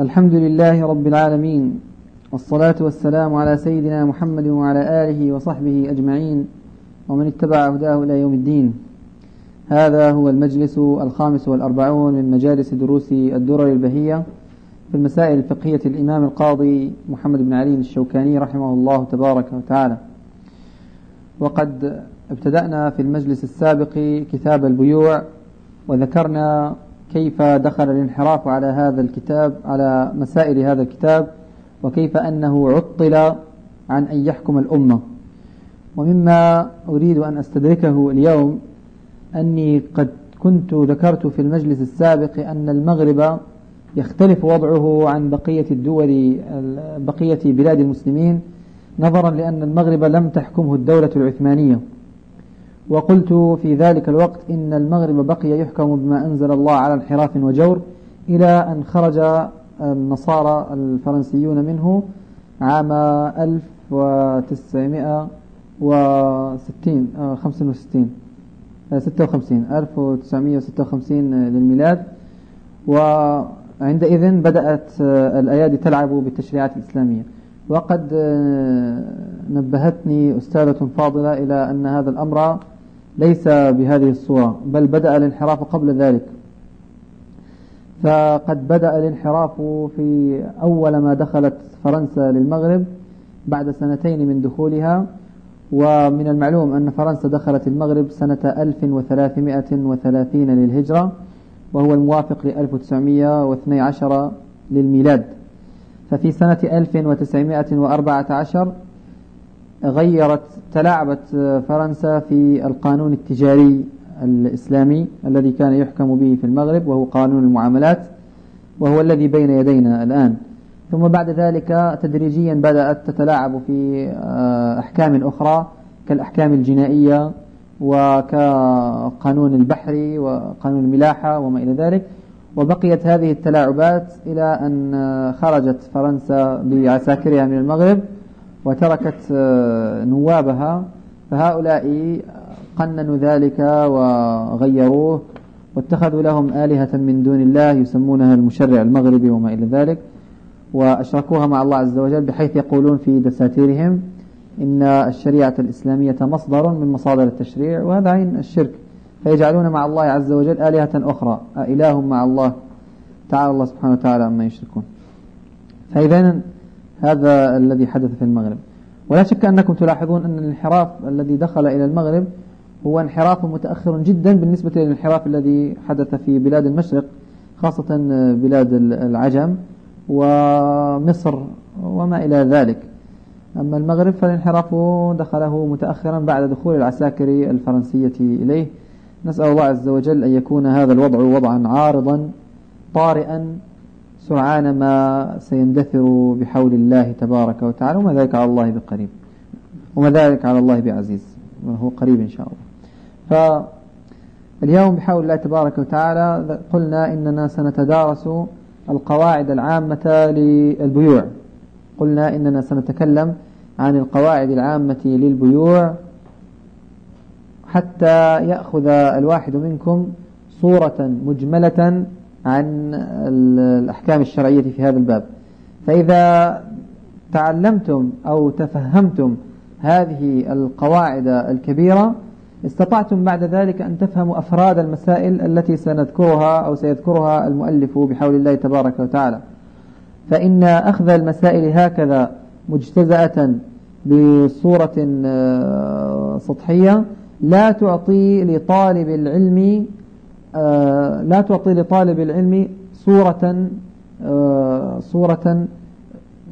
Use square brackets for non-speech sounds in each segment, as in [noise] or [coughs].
الحمد لله رب العالمين والصلاة والسلام على سيدنا محمد وعلى آله وصحبه أجمعين ومن اتبع هداه إلى يوم الدين. هذا هو المجلس الخامس والأربعون من مجالس دروس الدرر البهية في المسائل الفقهية الإمام القاضي محمد بن علي الشوكاني رحمه الله تبارك وتعالى. وقد ابتدأنا في المجلس السابق كتاب البيوع وذكرنا كيف دخل الانحراف على هذا الكتاب على مسائل هذا الكتاب وكيف أنه عطل عن أن يحكم الأمة. ومما أريد أن أستدركه اليوم أني قد كنت ذكرت في المجلس السابق أن المغرب يختلف وضعه عن بقية الدول بقية بلاد المسلمين نظرا لأن المغرب لم تحكمه الدولة العثمانية. وقلت في ذلك الوقت إن المغرب بقي يحكم بما أنزل الله على انحراف وجور إلى أن خرج النصارى الفرنسيون منه عام 1960 65 56 1956 للميلاد. وعندئذ بدأت الأيادي تلعب بالتشريعات الإسلامية. وقد نبهتني أستاذة فاضلة إلى أن هذا الأمر ليس بهذه الصورة بل بدأ الانحراف قبل ذلك. فقد بدأ الانحراف في أول ما دخلت فرنسا للمغرب بعد سنتين من دخولها ومن المعلوم أن فرنسا دخلت المغرب سنة 1330 للهجرة وهو الموافق ل 1912 للميلاد. ففي سنة 1914 غيرت تلاعبت فرنسا في القانون التجاري الإسلامي الذي كان يحكم به في المغرب وهو قانون المعاملات وهو الذي بين يدينا الآن. ثم بعد ذلك تدريجيا بدأت تتلاعب في آه، أحكام أخرى كالأحكام الجنائية وكقانون البحر وقانون الملاحة وما إلى ذلك. وبقيت هذه التلاعبات إلى أن خرجت فرنسا بعساكرها من المغرب. وتركت آه، نوابها فهؤلاء قننوا ذلك وغيروه واتخذوا لهم آلهة من دون الله يسمونها المشرع المغربي وما إلى ذلك وأشركوها مع الله عز وجل بحيث يقولون في دساتيرهم إن الشريعة الإسلامية مصدر من مصادر التشريع وهذا عين الشرك. فيجعلون مع الله عز وجل آلهة أخرى أإله مع الله تعالى الله سبحانه وتعالى عما يشركون. فإذا هذا الذي حدث في المغرب. ولا شك أنكم تلاحظون أن الانحراف الذي دخل إلى المغرب هو انحراف متأخر جدا بالنسبة للانحراف الذي حدث في بلاد المشرق خاصة بلاد العجم ومصر وما إلى ذلك. أما المغرب فالانحراف دخله متأخرا بعد دخول العساكر الفرنسية إليه. نسأل الله عز وجل أن يكون هذا الوضع وضعا عارضا طارئا سرعان ما سيندثر بحول الله تبارك وتعالى وما ذلك على الله بقريب. وما ذلك على الله بعزيز. وهو قريب إن شاء الله. فاليوم بحول الله تبارك وتعالى قلنا إننا سنتدارس القواعد العامة للبيوع. قلنا إننا سنتكلم عن القواعد العامة للبيوع حتى يأخذ الواحد منكم صورة مجملة عن الأحكام الشرعية في هذا الباب. فإذا تعلمتم أو تفهمتم هذه القواعد الكبيرة استطعتم بعد ذلك أن تفهموا أفراد المسائل التي سنذكرها أو سيذكرها المؤلف بحول الله تبارك وتعالى. فإن أخذ المسائل هكذا مجتزأة بصورة آه، سطحية لا تعطي لطالب العلم لا تعطي لطالب العلم صورة آه، صورة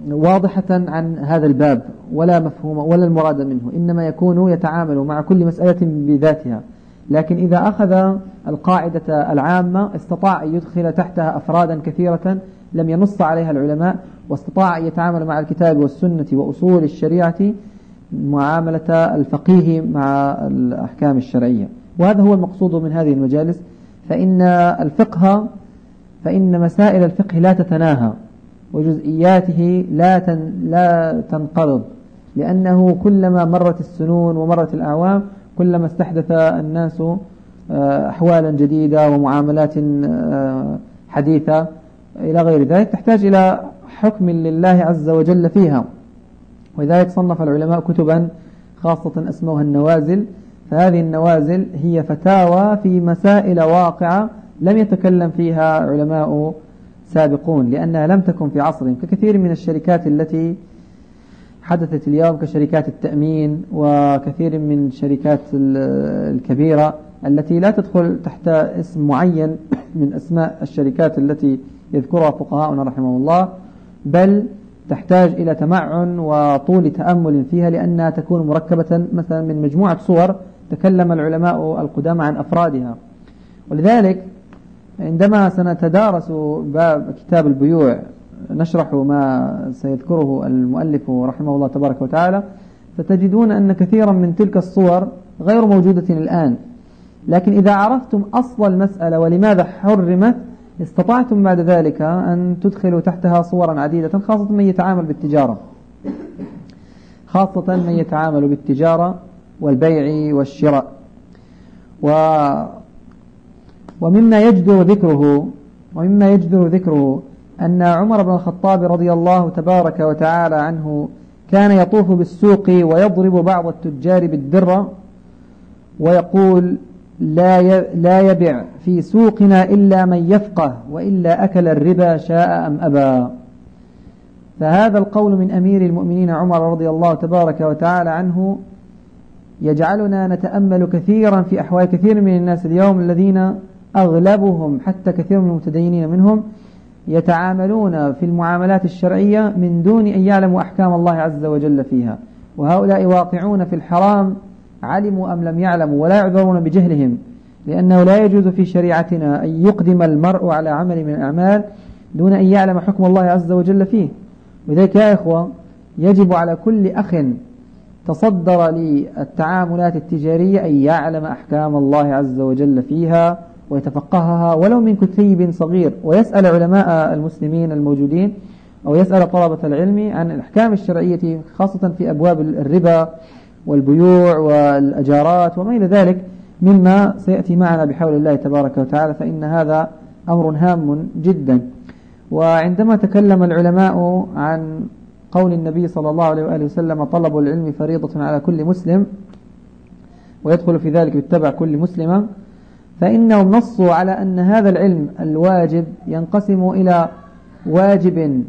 واضحة عن هذا الباب ولا مفهوم ولا المراد منه إنما يكون يتعامل مع كل مسألة بذاتها. لكن إذا أخذ القاعدة العامة استطاع أن يدخل تحتها أفرادا كثيرة لم ينص عليها العلماء واستطاع أن يتعامل مع الكتاب والسنة وأصول الشريعة معاملة الفقيه مع الأحكام الشرعية. وهذا هو المقصود من هذه المجالس. فإن الفقه فإن مسائل الفقه لا تتناهى وجزئياته لا لا تنقرض لأنه كلما مرت السنون ومرت الأعوام كلما استحدث الناس آه، أحوالا جديدة ومعاملات آه، حديثة إلى غير ذلك تحتاج إلى حكم لله عز وجل فيها. ولذلك صنف العلماء كتبا خاصة أسموها النوازل فهذه النوازل هي فتاوى في مسائل واقعة لم يتكلم فيها علماء سابقون لأنها لم تكن في عصرهم ككثير من الشركات التي حدثت اليوم كشركات التأمين وكثير من الشركات الكبيرة التي لا تدخل تحت اسم معين من أسماء الشركات التي يذكرها فقهاؤنا رحمه الله بل تحتاج إلى تمعن وطول تأمل فيها لأنها تكون مركبة مثلا من مجموعة صور تكلم العلماء القدامى عن أفرادها. ولذلك عندما سنتدارس باب كتاب البيوع نشرح ما سيذكره المؤلف رحمه الله تبارك وتعالى ستجدون أن كثيرا من تلك الصور غير موجودة الآن. لكن إذا عرفتم أصل المسألة ولماذا حرمت استطعتم بعد ذلك أن تدخلوا تحتها صورا عديدة خاصة من يتعامل بالتجارة. خاصة من يتعامل بالتجارة والبيع والشراء. و ومما يجدر ذكره ومما يجدر ذكره أن عمر بن الخطاب رضي الله تبارك وتعالى عنه كان يطوف بالسوق ويضرب بعض التجار بالدرة ويقول لا لا يبع في سوقنا إلا من يفقه وإلا أكل الربا شاء أم أبى. فهذا القول من أمير المؤمنين عمر رضي الله تبارك وتعالى عنه يجعلنا نتأمل كثيرا في أحوال كثير من الناس اليوم الذين أغلبهم حتى كثير من المتدينين منهم يتعاملون في المعاملات الشرعية من دون أن يعلموا أحكام الله عز وجل فيها. وهؤلاء واقعون في الحرام علموا أم لم يعلموا ولا يعذرون بجهلهم لأنه لا يجوز في شريعتنا أن يقدم المرء على عمل من الأعمال دون أن يعلم حكم الله عز وجل فيه. ولذلك يا إخوة يجب على كل أخ تصدر للتعاملات التجارية أن يعلم أحكام الله عز وجل فيها ويتفقهها ولو من كتيب صغير. ويسأل علماء المسلمين الموجودين أو يسأل طلبة العلم عن الأحكام الشرعية خاصة في أبواب الربا والبيوع والأجارات وما إلى ذلك. مما سيأتي معنا بحول الله تبارك وتعالى فإن هذا أمر هام جدا. وعندما تكلم العلماء عن قول النبي صلى الله عليه وآله وسلم طلب العلم فريضة على كل مسلم ويدخل في ذلك يتبع كل مسلمة فإنهم نصوا على أن هذا العلم الواجب ينقسم إلى واجب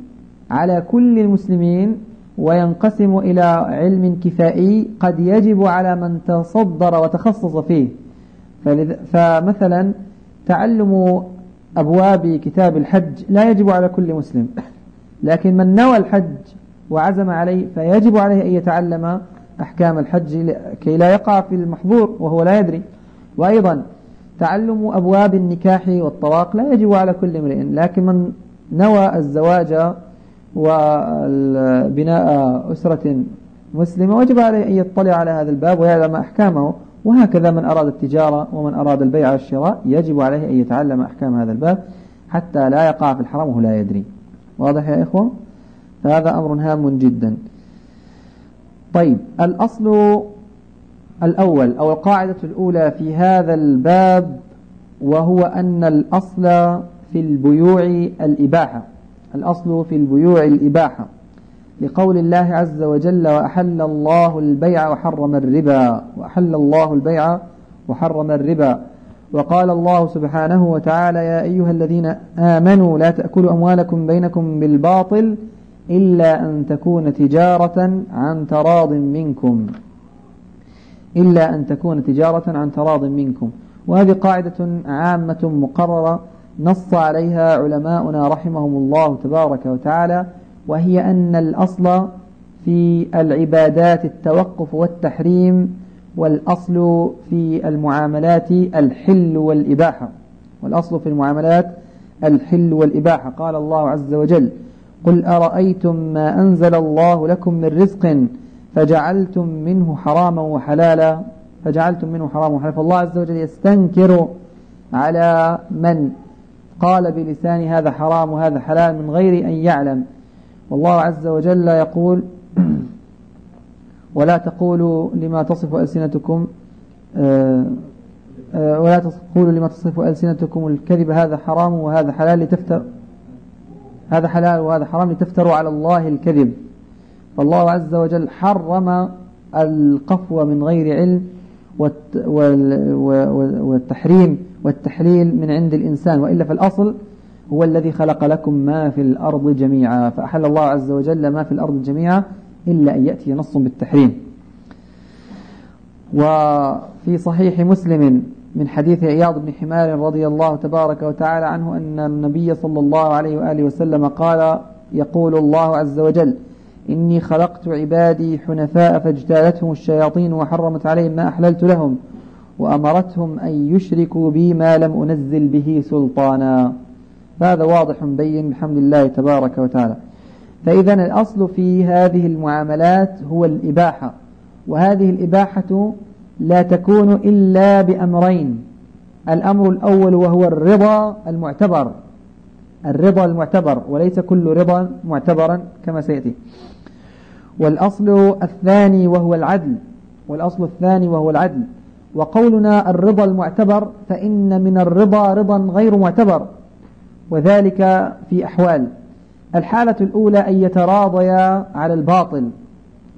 على كل المسلمين وينقسم إلى علم كفائي قد يجب على من تصدر وتخصص فيه. فمثلا تعلم أبواب كتاب الحج لا يجب على كل مسلم لكن من نوى الحج وعزم عليه فيجب عليه أن يتعلم أحكام الحج كي لا يقع في المحظور وهو لا يدري. وأيضا تعلم أبواب النكاح والطلاق لا يجب على كل امرئ لكن من نوى الزواج وبناء أسرة مسلمة وجب عليه أن يطلع على هذا الباب ويعلم أحكامه. وهكذا من أراد التجارة ومن أراد البيع والشراء يجب عليه أن يتعلم أحكام هذا الباب حتى لا يقع في الحرام وهو لا يدري. واضح يا إخوة؟ فهذا أمر هام جدا. طيب الأصل الأول أو القاعدة الأولى في هذا الباب وهو أن الأصل في البيوع الإباحة. الأصل في البيوع الإباحة. لقول الله عز وجل وأحل الله البيع وحرم الربا. وأحل الله البيع وحرم الربا. وقال الله سبحانه وتعالى يا أيها الذين آمنوا لا تأكلوا أموالكم بينكم بالباطل إلا أن تكون تجارة عن تراض منكم. إلا أن تكون تجارة عن تراض منكم. وهذه قاعدة عامة مقررة نص عليها علماؤنا رحمهم الله تبارك وتعالى وهي أن الأصل في العبادات التوقف والتحريم والأصل في المعاملات الحل والإباحة. والأصل في المعاملات الحل والإباحة. قال الله عز وجل قل أرأيتم ما أنزل الله لكم من رزق فجعلتم منه حراما وحلالا فجعلتم منه حراما وحلالا فالله عز وجل يستنكر على من قال بلسان هذا حرام وهذا حلال من غير أن يعلم والله عز وجل يقول [clears throat] ولا تقولوا لما تصف ألسنتكم آه، آه، ولا تقولوا لما تصف ألسنتكم الكذب هذا حرام وهذا حلال لتفتر هذا حلال وهذا حرام لتفتروا على الله الكذب. فالله عز وجل حرم القفو من غير علم والتحريم والتحليل من عند الإنسان. وإلا فالأصل هو الذي خلق لكم ما في الأرض جميعا. فأحل الله عز وجل ما في الأرض جميعا إلا أن يأتي نص بالتحريم. وفي صحيح مسلم من حديث عياض بن حمار رضي الله تبارك وتعالى عنه أن النبي صلى الله عليه وآله وسلم قال يقول الله عز وجل إني خلقت عبادي حنفاء فاجتالتهم الشياطين وحرمت عليهم ما أحللت لهم وأمرتهم أن يشركوا بي ما لم أنزل به سلطانا. فهذا واضح بين بحمد الله تبارك وتعالى. فإذا الأصل في هذه المعاملات هو الإباحة. وهذه الإباحة لا تكون إلا بأمرين. الأمر الأول وهو الرضا المعتبر. الرضا المعتبر وليس كل رضا معتبرا كما سيأتي. والأصل الثاني وهو العدل. والأصل الثاني وهو العدل. وقولنا الرضا المعتبر فإن من الرضا رضا غير معتبر. وذلك في أحوال. الحالة الأولى أن يتراضيا على الباطل.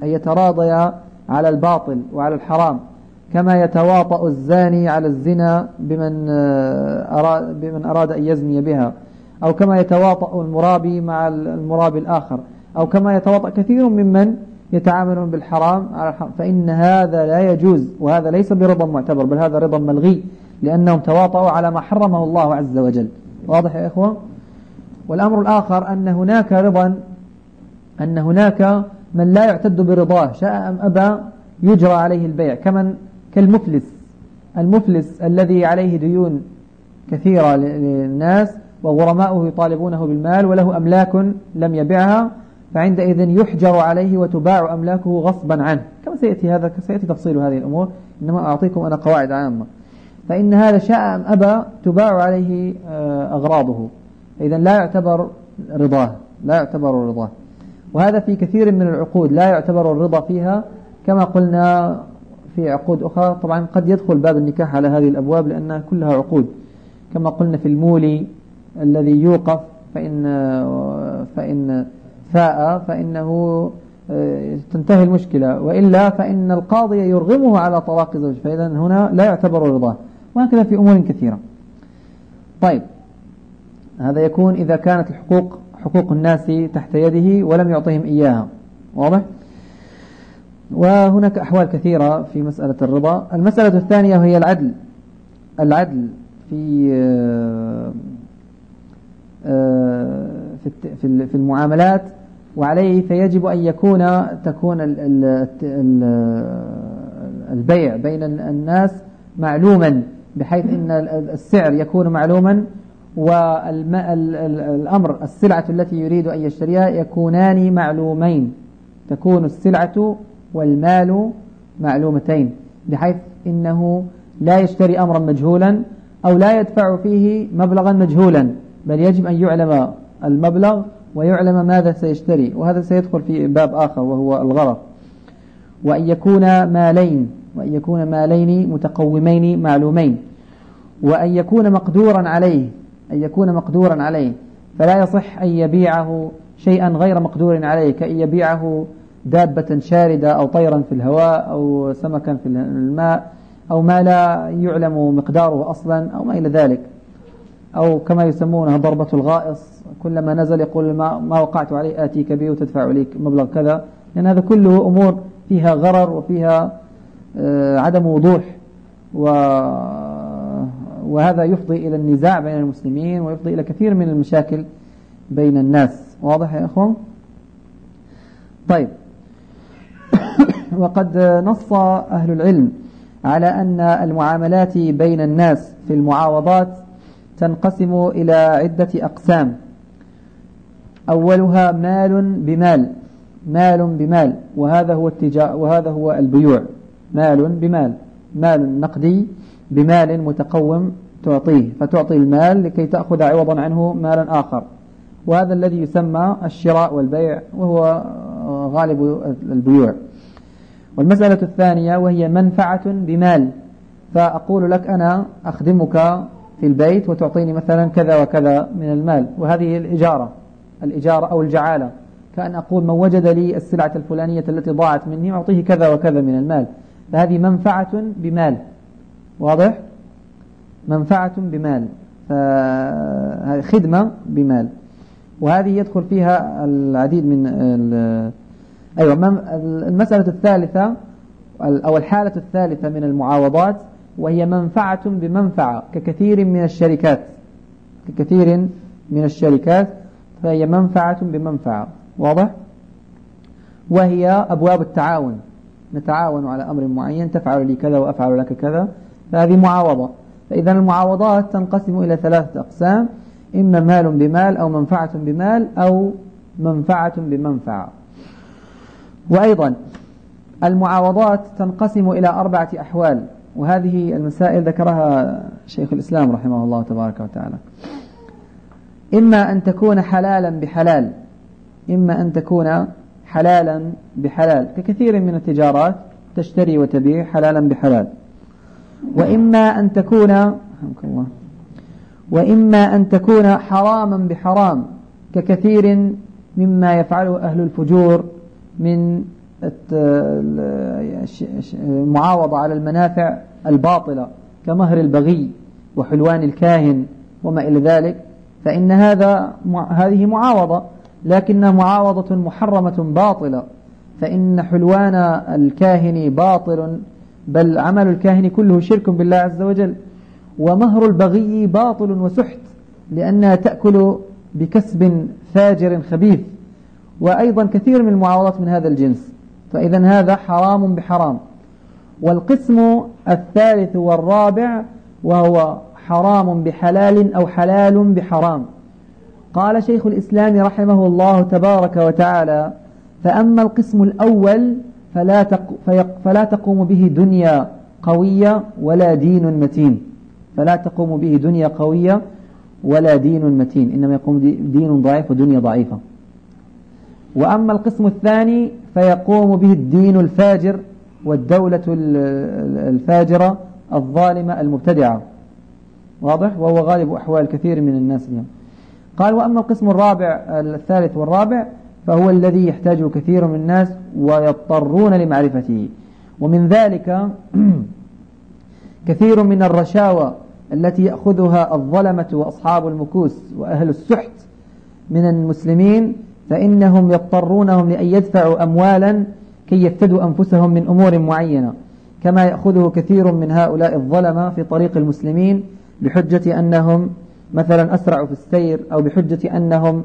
أن يتراضيا على الباطل وعلى الحرام. كما يتواطأ الزاني على الزنا بمن آه، أراد, بمن أراد أن يزني بها. أو كما يتواطأ المرابي مع المرابي الآخر. أو كما يتواطأ كثير ممن يتعاملون بالحرام على الحرام. فإن هذا لا يجوز وهذا ليس برضا معتبر بل هذا رضا ملغي لأنهم تواطؤوا على ما حرمه الله عز وجل. واضح يا إخوة؟ والأمر الآخر أن هناك رضا أن هناك من لا يعتد برضاه. شاء أم أبى يجرى عليه البيع. كمن كالمفلس. المفلس الذي عليه ديون كثيرة للناس وغرماؤه يطالبونه بالمال وله أملاك لم يبعها فعندئذ يحجر عليه وتباع أملاكه غصبا عنه. كما سيأتي هذا سيأتي تفصيل هذه الأمور. إنما أعطيكم أنا قواعد عامة. فإن هذا شاء أم أبى تباع عليه آه، أغراضه. إذا لا يعتبر رضاه لا يعتبر رضاه. وهذا في كثير من العقود لا يعتبر الرضا فيها كما قلنا في عقود أخرى. طبعا قد يدخل باب النكاح على هذه الأبواب لأنها كلها عقود. كما قلنا في المولي الذي يوقف فإن فإن فاء فإنه آه، تنتهي المشكلة. وإلا فإن القاضي يرغمه على طلاق زوج فإذا هنا لا يعتبر رضاه. وهكذا في أمور كثيرة. طيب. هذا يكون إذا كانت الحقوق حقوق الناس تحت يده ولم يعطيهم إياها. واضح؟ وهناك أحوال كثيرة في مسألة الرضا. المسألة الثانية وهي العدل. العدل في آه، آه، في المعاملات وعليه فيجب أن يكون تكون البيع بين الناس معلوما بحيث أن السعر يكون معلوما والأمر السلعة التي يريد أن يشتريها يكونان معلومين. تكون السلعة والمال معلومتين بحيث إنه لا يشتري أمرا مجهولا أو لا يدفع فيه مبلغا مجهولا بل يجب أن يعلم المبلغ ويعلم ماذا سيشتري وهذا سيدخل في باب آخر وهو الغرض. وأن يكون مالين وأن يكون مالين متقومين معلومين. وأن يكون مقدورا عليه أن يكون مقدورا عليه. فلا يصح أن يبيعه شيئا غير مقدور عليه كأن يبيعه دابة شاردة أو طيرا في الهواء أو سمكا في الماء أو ما لا يعلم مقداره أصلا أو ما إلى ذلك. أو كما يسمونها ضربة الغائص كلما نزل يقول ما, ما وقعت عليه آتيك به وتدفع عليك مبلغ كذا. لأن هذا كله أمور فيها غرر وفيها آه، عدم وضوح. و وهذا يفضي إلى النزاع بين المسلمين ويفضي إلى كثير من المشاكل بين الناس. واضح يا أخوان طيب. وقد نص أهل العلم على أن المعاملات بين الناس في المعاوضات تنقسم إلى عدة أقسام. أولها مال بمال مال بمال وهذا هو التجاء وهذا هو البيوع. مال بمال مال نقدي بمال متقوم تعطيه فتعطي المال لكي تأخذ عوضا عنه مالا آخر. وهذا الذي يسمى الشراء والبيع وهو غالب البيوع. والمسألة الثانية وهي منفعة بمال. فأقول لك أنا أخدمك في البيت وتعطيني مثلا كذا وكذا من المال. وهذه الإجارة الإجارة أو الجعالة. كأن أقول من وجد لي السلعة الفلانية التي ضاعت مني أعطيه كذا وكذا من المال. فهذه منفعة بمال. واضح؟ منفعة بمال. خدمة بمال. وهذه يدخل فيها العديد من أيوة المسألة الثالثة أو الحالة الثالثة من المعاوضات وهي منفعة بمنفعة ككثير من الشركات. ككثير من الشركات فهي منفعة بمنفعة. واضح؟ وهي أبواب التعاون. نتعاون على أمر معين تفعل لي كذا وأفعل لك كذا فهذه معاوضة. فإذا المعاوضات تنقسم إلى ثلاثة أقسام إما مال بمال أو منفعة بمال أو منفعة بمنفعة. وأيضا المعاوضات تنقسم إلى أربعة أحوال وهذه المسائل ذكرها شيخ الإسلام رحمه الله تبارك وتعالى. إما أن تكون حلالا بحلال إما أن تكون حلالا بحلال. ككثير من التجارات تشتري وتبيع حلالا بحلال. وإما أن تكون الله وإما أن تكون حراما بحرام ككثير مما يفعله أهل الفجور من المعاوضة على المنافع الباطلة كمهر البغي وحلوان الكاهن وما إلى ذلك فإن هذا هذه معاوضة لكنها معاوضة محرمة باطلة فإن حلوان الكاهن باطل بل عمل الكاهن كله شرك بالله عز وجل ومهر البغي باطل وسحت لأنها تأكل بكسب فاجر خبيث. وأيضا كثير من المعاوضات من هذا الجنس. فإذا هذا حرام بحرام. والقسم الثالث والرابع وهو حرام بحلال أو حلال بحرام. قال شيخ الإسلام رحمه الله تبارك وتعالى فأما القسم الأول فلا, فلا تقوم به دنيا قوية ولا دين متين. فلا تقوم به دنيا قوية ولا دين متين. إنما يقوم دين ضعيف ودنيا ضعيفة. وأما القسم الثاني فيقوم به الدين الفاجر والدولة الفاجرة الظالمة المبتدعة. واضح؟ وهو غالب أحوال كثير من الناس اليوم. قال وأما القسم الرابع الثالث والرابع فهو الذي يحتاجه كثير من الناس ويضطرون لمعرفته. ومن ذلك [clears throat] كثير من الرشاوى التي يأخذها الظلمة وأصحاب المكوس وأهل السحت من المسلمين فإنهم يضطرونهم لأن يدفعوا أموالا كي يفتدوا أنفسهم من أمور معينة كما يأخذه كثير من هؤلاء الظلمة في طريق المسلمين بحجة أنهم مثلا أسرعوا في السير أو بحجة أنهم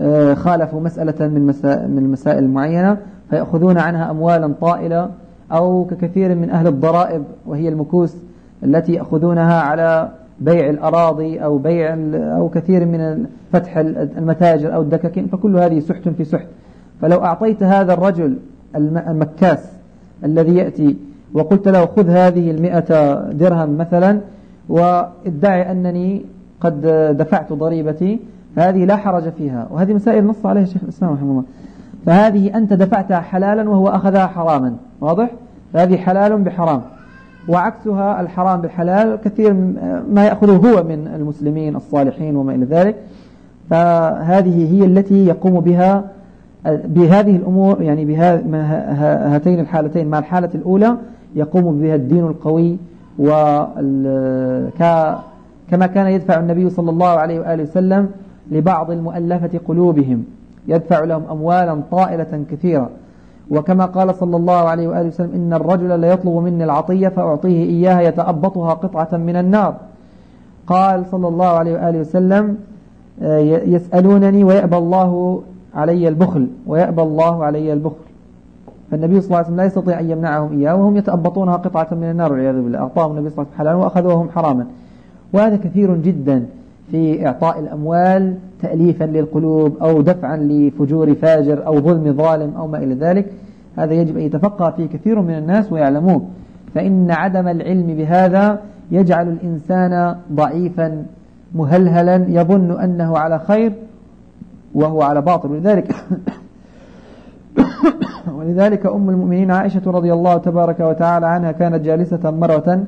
آه، خالفوا مسألة من من المسائل المعينة فيأخذون عنها أموالا طائلة أو ككثير من أهل الضرائب وهي المكوس التي يأخذونها على بيع الأراضي أو بيع أو كثير من فتح المتاجر أو الدكاكين فكل هذه سحت في سحت. فلو أعطيت هذا الرجل المكاس الذي يأتي وقلت له خذ هذه المئة درهم مثلا وادعي أنني قد دفعت ضريبتي هذه لا حرج فيها. وهذه مسائل نص عليها الشيخ الإسلام رحمه الله. فهذه أنت دفعتها حلالا وهو أخذها حراما. واضح؟ فهذه حلال بحرام. وعكسها الحرام بالحلال كثير ما يأخذه هو من المسلمين الصالحين وما إلى ذلك. فهذه هي التي يقوم بها بهذه الأمور يعني بهاتين الحالتين. مع الحالة الأولى يقوم بها الدين القوي كما كان يدفع النبي صلى الله عليه وآله وسلم لبعض المؤلفة قلوبهم. يدفع لهم أموالا طائلة كثيرة. وكما قال صلى الله عليه وآله وسلم إن الرجل لا يطلب مني العطية فأعطيه إياها يتأبطها قطعة من النار. قال صلى الله عليه وآله وسلم آه، يسألونني ويأبى الله علي البخل ويأبى الله علي البخل. فالنبي صلى الله عليه وسلم لا يستطيع أن يمنعهم إياه وهم يتأبطونها قطعة من النار والعياذ بالله. أعطاهم النبي صلى الله عليه وسلم حلالا وأخذوهم حراما. وهذا كثير جدا. في إعطاء الأموال تأليفا للقلوب أو دفعا لفجور فاجر أو ظلم ظالم أو ما إلى ذلك. هذا يجب أن يتفقه فيه كثير من الناس ويعلموه. فإن عدم العلم بهذا يجعل الإنسان ضعيفا مهلهلا يظن أنه على خير وهو على باطل. ولذلك [coughs] ولذلك أم المؤمنين عائشة رضي الله تبارك وتعالى عنها كانت جالسة مرة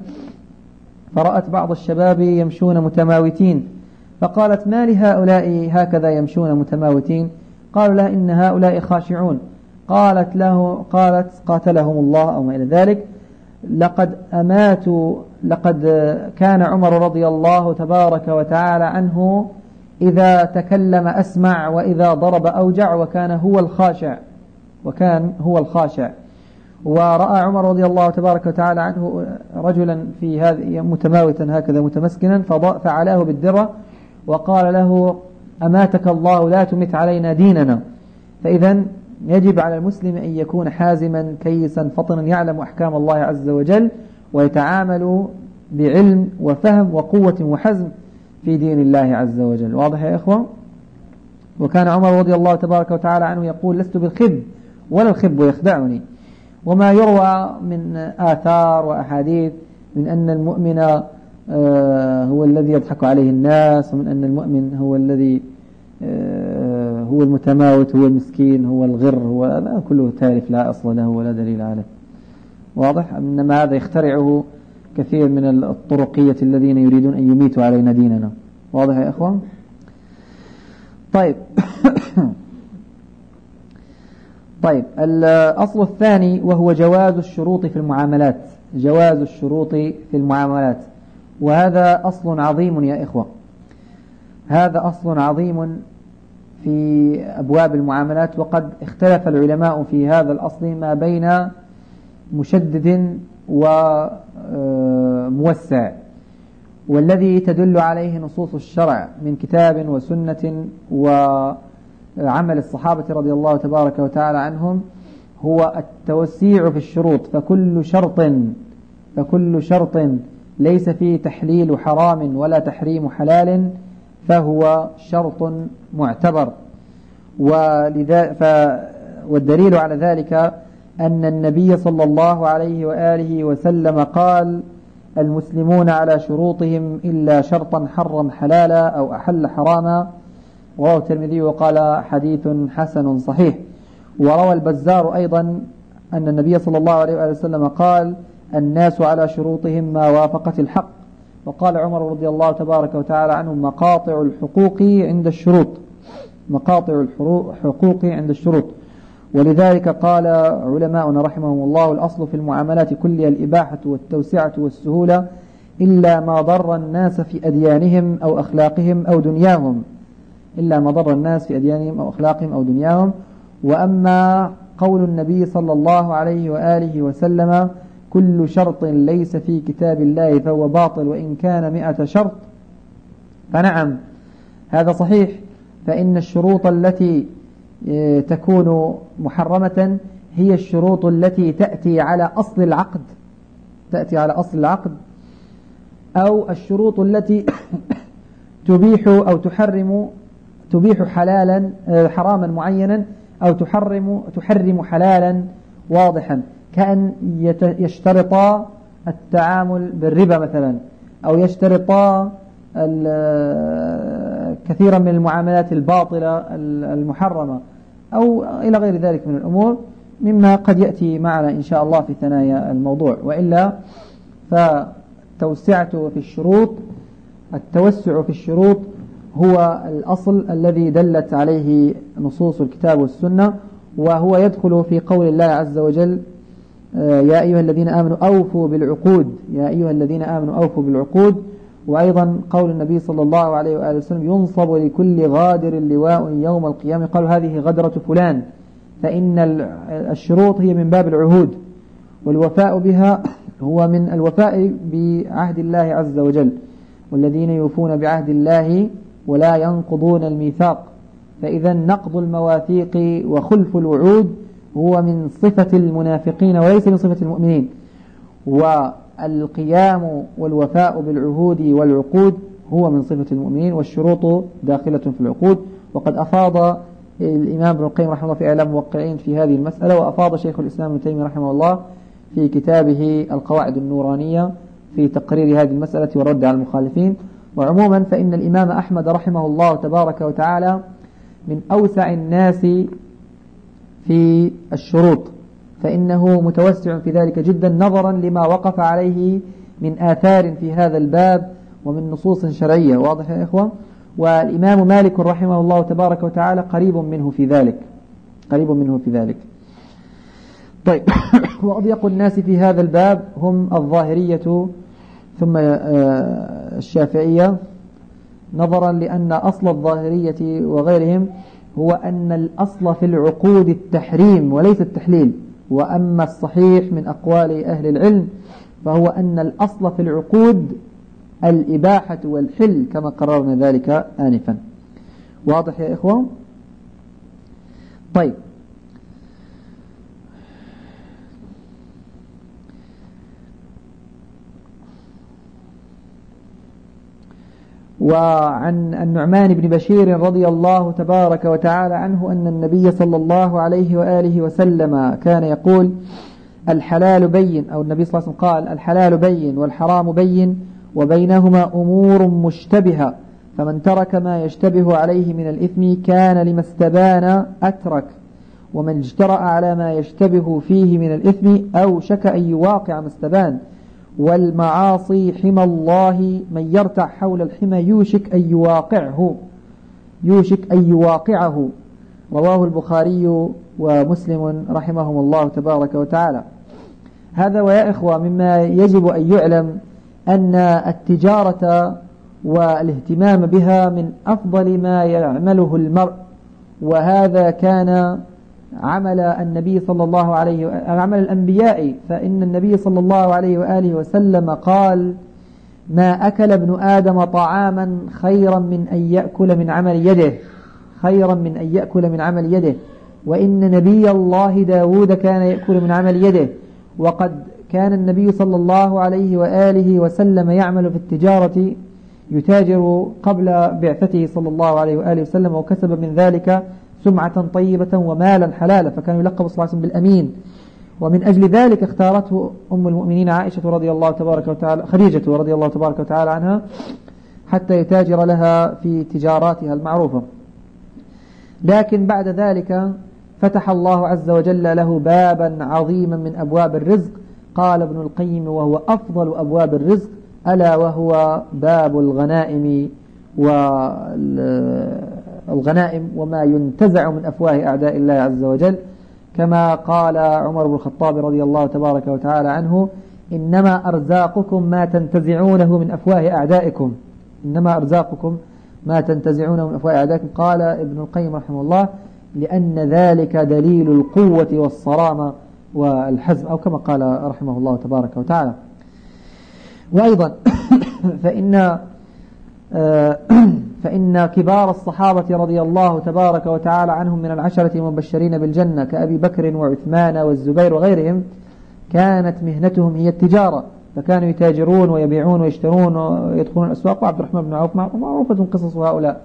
فرأت بعض الشباب يمشون متماوتين. فقالت ما لهؤلاء هكذا يمشون متماوتين؟ قالوا لها إن هؤلاء خاشعون. قالت له قالت قاتلهم الله أو ما إلى ذلك. لقد أماتوا لقد كان عمر رضي الله تبارك وتعالى عنه إذا تكلم أسمع وإذا ضرب أوجع وكان هو الخاشع. وكان هو الخاشع. ورأى عمر رضي الله تبارك وتعالى عنه رجلا في هذه متماوتا هكذا متمسكنا فعلاه بالدرة وقال له أماتك الله لا تمت علينا ديننا. فإذا يجب على المسلم أن يكون حازما كيسا فطنا يعلم أحكام الله عز وجل ويتعامل بعلم وفهم وقوة وحزم في دين الله عز وجل. واضح يا إخوة؟ وكان عمر رضي الله تبارك وتعالى عنه يقول لست بالخب ولا الخب يخدعني. وما يروى من آثار وأحاديث من أن المؤمن هو الذي يضحك عليه الناس ومن أن المؤمن هو الذي آه، هو المتماوت هو المسكين هو الغر هو كله تارف لا أصل له ولا دليل عليه. واضح؟ إنما هذا يخترعه كثير من الطرقية الذين يريدون أن يميتوا علينا ديننا. واضح يا أخوان؟ طيب. [coughs] طيب الأصل الثاني وهو جواز الشروط في المعاملات. جواز الشروط في المعاملات. وهذا أصل عظيم يا إخوة. هذا أصل عظيم في أبواب المعاملات وقد اختلف العلماء في هذا الأصل ما بين مشدد وموسع والذي تدل عليه نصوص الشرع من كتاب وسنة وعمل الصحابة رضي الله تبارك وتعالى عنهم هو التوسيع في الشروط فكل شرط فكل شرط ليس فيه تحليل حرام ولا تحريم حلال فهو شرط معتبر. ولذا ف والدليل على ذلك أن النبي صلى الله عليه وآله وسلم قال المسلمون على شروطهم إلا شرطا حرم حلالا أو أحل حراما. رواه الترمذي وقال حديث حسن صحيح. وروى البزار أيضا أن النبي صلى الله عليه وآله وسلم قال الناس على شروطهم ما وافقت الحق. وقال عمر رضي الله تبارك وتعالى عنه مقاطع الحقوق عند الشروط. مقاطع الحقوق عند الشروط. ولذلك قال علماؤنا رحمهم الله الأصل في المعاملات كلها الإباحة والتوسعة والسهولة إلا ما ضر الناس في أديانهم أو أخلاقهم أو دنياهم. إلا ما ضر الناس في أديانهم أو أخلاقهم أو دنياهم. وأما قول النبي صلى الله عليه وآله وسلم كل شرط ليس في كتاب الله فهو باطل وإن كان مئة شرط فنعم هذا صحيح فإن الشروط التي آه، تكون محرمة هي الشروط التي تأتي على أصل العقد تأتي على أصل العقد أو الشروط التي [coughs] تبيح أو تحرم تبيح حلالا آه، حراما معينا أو تحرم تحرم حلالا واضحا. كأن يشترطا التعامل بالربا مثلا أو يشترطا كثيرا من المعاملات الباطلة المحرمة أو إلى غير ذلك من الأمور مما قد يأتي معنا إن شاء الله في ثنايا الموضوع. وإلا فالتوسعة في الشروط التوسع في الشروط هو الأصل الذي دلت عليه نصوص الكتاب والسنة وهو يدخل في قول الله عز وجل يا أيها الذين آمنوا أوفوا بالعقود. يا أيها الذين آمنوا أوفوا بالعقود. وأيضا قول النبي صلى الله عليه وآله وسلم ينصب لكل غادر لواء يوم القيامة. قالوا هذه غدرة فلان. فإن الشروط هي من باب العهود والوفاء بها هو من الوفاء بعهد الله عز وجل. والذين يوفون بعهد الله ولا ينقضون الميثاق. فإذا نقض المواثيق وخلف الوعود هو من صفة المنافقين وليس من صفة المؤمنين. والقيام والوفاء بالعهود والعقود هو من صفة المؤمنين والشروط داخلة في العقود. وقد أفاض الإمام ابن القيم رحمه الله في إعلام موقعين في هذه المسألة وأفاض شيخ الإسلام ابن تيمية رحمه الله في كتابه القواعد النورانية في تقرير هذه المسألة والرد على المخالفين. وعموما فإن الإمام أحمد رحمه الله تبارك وتعالى من أوسع الناس في الشروط فإنه متوسع في ذلك جدا نظرا لما وقف عليه من آثار في هذا الباب ومن نصوص شرعية. واضح يا إخوة؟ والإمام مالك رحمه الله تبارك وتعالى قريب منه في ذلك قريب منه في ذلك. طيب [coughs] وأضيق الناس في هذا الباب هم الظاهرية ثم آه، الشافعية نظرا لأن أصل الظاهرية وغيرهم هو أن الأصل في العقود التحريم وليس التحليل وأما الصحيح من أقوال أهل العلم فهو أن الأصل في العقود الإباحة والحل كما قررنا ذلك آنفا. واضح يا إخوة؟ طيب وعن النعمان بن بشير رضي الله تبارك وتعالى عنه أن النبي صلى الله عليه وآله وسلم كان يقول الحلال بين أو النبي صلى الله عليه وسلم قال الحلال بين والحرام بين وبينهما أمور مشتبهة فمن ترك ما يشتبه عليه من الإثم كان لما استبان أترك ومن اجترأ على ما يشتبه فيه من الإثم أو شك أن يواقع ما استبان. والمعاصي حمى الله من يرتع حول الحمى يوشك أن يواقعه يوشك أن يواقعه. رواه البخاري ومسلم رحمهم الله تبارك وتعالى. هذا ويا إخوة مما يجب أن يعلم أن التجارة والاهتمام بها من أفضل ما يعمله المرء وهذا كان عمل النبي صلى الله عليه عمل الأنبياء فإن النبي صلى الله عليه وآله وسلم قال ما أكل ابن آدم طعاما خيرا من أن يأكل من عمل يده خيرا من أن يأكل من عمل يده وإن نبي الله داود كان يأكل من عمل يده وقد كان النبي صلى الله عليه وآله وسلم يعمل في التجارة يتاجر قبل بعثته صلى الله عليه وآله وسلم وكسب من ذلك سمعة طيبة ومالا حلالا فكان يلقب صلى الله عليه وسلم بالأمين. ومن أجل ذلك اختارته أم المؤمنين عائشة رضي الله تبارك وتعالى خديجة رضي الله تبارك وتعالى عنها حتى يتاجر لها في تجاراتها المعروفة. لكن بعد ذلك فتح الله عز وجل له بابا عظيما من أبواب الرزق. قال ابن القيم وهو أفضل أبواب الرزق ألا وهو باب الغنائم والغنائم وما ينتزع من أفواه أعداء الله عز وجل كما قال عمر بن الخطاب رضي الله تبارك وتعالى عنه إنما أرزاقكم ما تنتزعونه من أفواه أعدائكم. إنما أرزاقكم ما تنتزعونه من أفواه أعدائكم. قال ابن القيم رحمه الله لأن ذلك دليل القوة والصرامة والحزم أو كما قال رحمه الله تبارك وتعالى. وأيضا [coughs] فإن آه، فإن كبار الصحابة رضي الله تبارك وتعالى عنهم من العشرة المبشرين بالجنة كأبي بكر وعثمان والزبير وغيرهم كانت مهنتهم هي التجارة. فكانوا يتاجرون ويبيعون ويشترون ويدخلون الأسواق. وعبد الرحمن بن عوف معروفة قصص هؤلاء.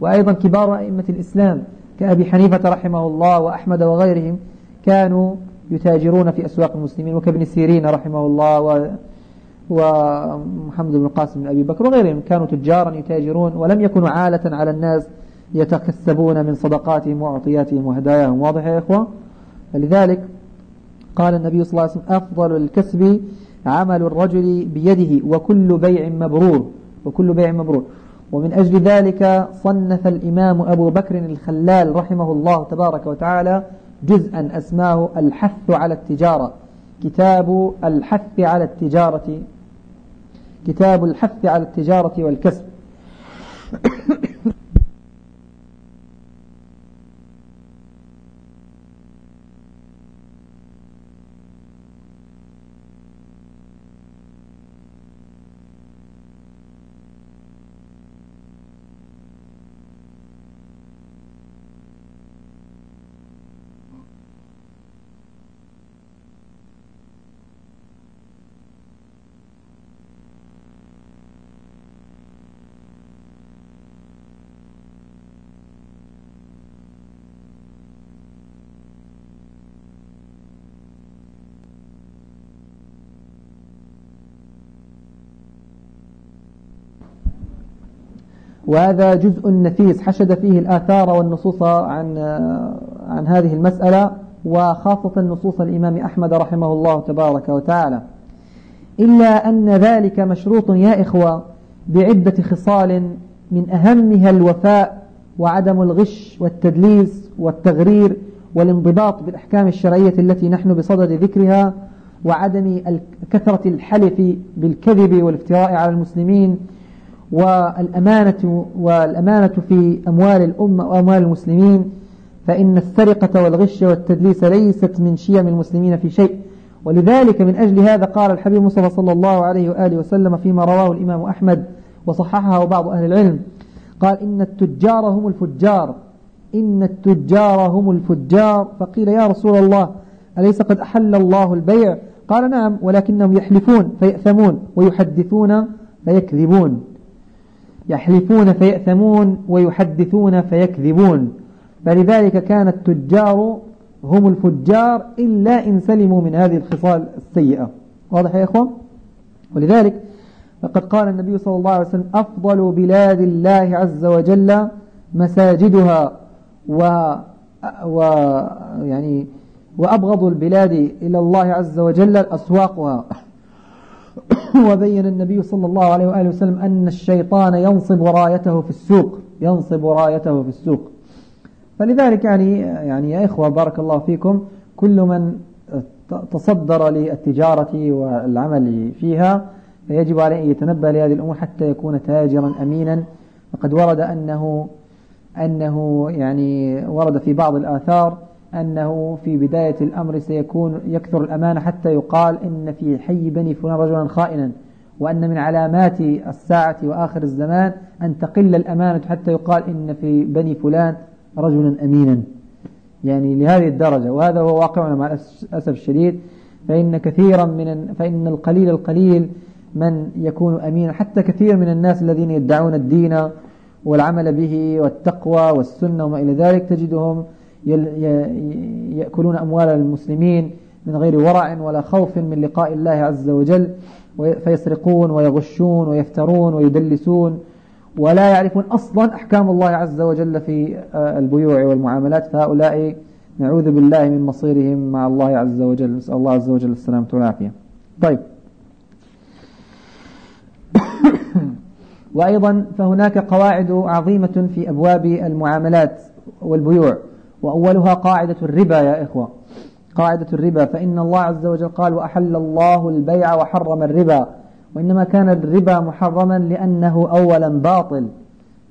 وأيضا كبار أئمة الإسلام كأبي حنيفة رحمه الله وأحمد وغيرهم كانوا يتاجرون في أسواق المسلمين وكابن سيرين رحمه الله ومحمد بن القاسم بن أبي بكر وغيرهم كانوا تجارا يتاجرون ولم يكونوا عالة على الناس يتكسبون من صدقاتهم وعطياتهم وهداياهم. واضح يا إخوة؟ لذلك قال النبي صلى الله عليه وسلم أفضل الكسب عمل الرجل بيده وكل بيع مبرور وكل بيع مبرور. ومن أجل ذلك صنف الإمام أبو بكر الخلال رحمه الله تبارك وتعالى جزءا أسماه الحث على التجارة كتاب الحث على التجارة كتاب الحث على التجارة والكسب. وهذا جزء نفيس حشد فيه الآثار والنصوص عن عن هذه المسألة وخاصة نصوص الإمام أحمد رحمه الله تبارك وتعالى. إلا أن ذلك مشروط يا إخوة بعدة خصال من أهمها الوفاء وعدم الغش والتدليس والتغرير والانضباط بالأحكام الشرعية التي نحن بصدد ذكرها وعدم كثرة الحلف بالكذب والافتراء على المسلمين والأمانة, والأمانة في أموال الأمة وأموال المسلمين فإن السرقة والغش والتدليس ليست من شيم المسلمين في شيء. ولذلك من أجل هذا قال الحبيب مصطفى صلى الله عليه وآله وسلم فيما رواه الإمام أحمد وصححه بعض أهل العلم. قال إن التجار هم الفجار. إن التجار هم الفجار. فقيل يا رسول الله أليس قد أحل الله البيع؟ قال نعم ولكنهم يحلفون فيأثمون ويحدثون فيكذبون. يحلفون فيأثمون ويحدثون فيكذبون. فلذلك كان التجار هم الفجار إلا إن سلموا من هذه الخصال السيئة. واضح يا إخوة؟ ولذلك فقد قال النبي صلى الله عليه وسلم أفضل بلاد الله عز وجل مساجدها و, و يعني وأبغض البلاد إلى الله عز وجل أسواقها. [coughs] وبين النبي صلى الله عليه وآله وسلم أن الشيطان ينصب رايته في السوق. ينصب رايته في السوق. فلذلك يعني يعني يا إخوة بارك الله فيكم كل من تصدر للتجارة والعمل فيها فيجب عليه أن يتنبه لهذه الأمور حتى يكون تاجرا أمينا. وقد ورد أنه أنه يعني ورد في بعض الآثار أنه في بداية الأمر سيكون يكثر الأمانة حتى يقال إن في حي بني فلان رجلا خائنا وأن من علامات الساعة وآخر الزمان أن تقل الأمانة حتى يقال إن في بني فلان رجلا أمينا. يعني لهذه الدرجة وهذا هو واقعنا مع الأسف الشديد. فإن كثيرا من فإن القليل القليل من يكون أمينا حتى كثير من الناس الذين يدعون الدين والعمل به والتقوى والسنة وما إلى ذلك تجدهم يأكلون أموال المسلمين من غير ورع ولا خوف من لقاء الله عز وجل فيسرقون ويغشون ويفترون ويدلسون ولا يعرفون أصلا أحكام الله عز وجل في آه، البيوع والمعاملات فهؤلاء نعوذ بالله من مصيرهم مع الله عز وجل. نسأل الله عز وجل السلامة والعافية. طيب. [coughs] وأيضا فهناك قواعد عظيمة في أبواب المعاملات والبيوع. وأولها قاعدة الربا يا إخوة. قاعدة الربا. فإن الله عز وجل قال وأحل الله البيع وحرم الربا. وإنما كان الربا محرما لأنه أولا باطل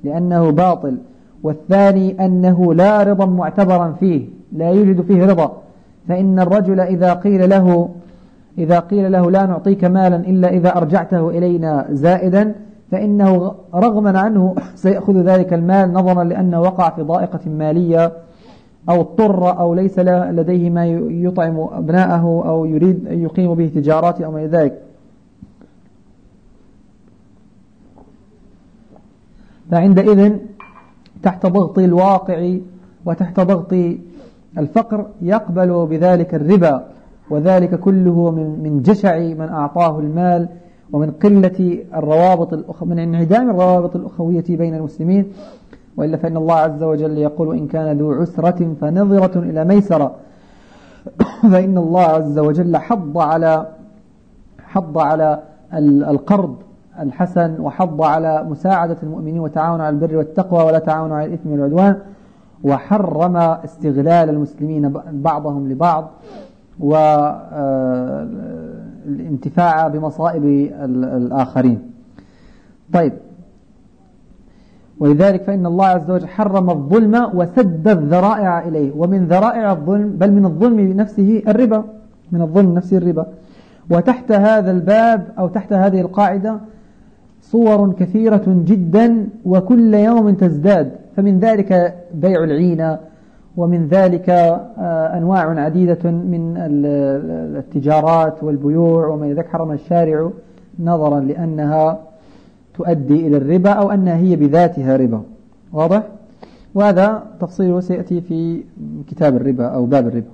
لأنه باطل. والثاني أنه لا رضا معتبرا فيه لا يوجد فيه رضا. فإن الرجل إذا قيل له إذا قيل له لا نعطيك مالا إلا إذا أرجعته إلينا زائدا فإنه رغما عنه سيأخذ ذلك المال نظرا لأنه وقع في ضائقة مالية. أو اضطر أو ليس لديه ما يطعم أبناءه أو يريد أن يقيم به تجارات أو ما ذلك فعندئذ تحت ضغط الواقع وتحت ضغط الفقر يقبل بذلك الربا وذلك كله من جشع من أعطاه المال ومن قلة الروابط. من انعدام الروابط الأخوية بين المسلمين وإلا فإن الله عز وجل يقول إن كان ذو عسرة فنظرة إلى ميسرة. [coughs] فإن الله عز وجل حض على حض على القرض الحسن وحض على مساعدة المؤمنين وتعاون على البر والتقوى ولا تعاون على الإثم والعدوان وحرم استغلال المسلمين بعضهم لبعض والانتفاع بمصائب الآخرين. طيب. ولذلك فإن الله عز وجل حرم الظلم وسد الذرائع إليه. ومن ذرائع الظلم بل من الظلم نفسه الربا. من الظلم نفسه الربا. وتحت هذا الباب أو تحت هذه القاعدة صور كثيرة جدا وكل يوم تزداد. فمن ذلك بيع العينة ومن ذلك آه، أنواع عديدة من التجارات والبيوع وما ذلك. حرم الشارع نظرا لأنها تؤدي إلى الربا أو أنها هي بذاتها ربا. واضح؟ وهذا تفصيله سيأتي في كتاب الربا أو باب الربا.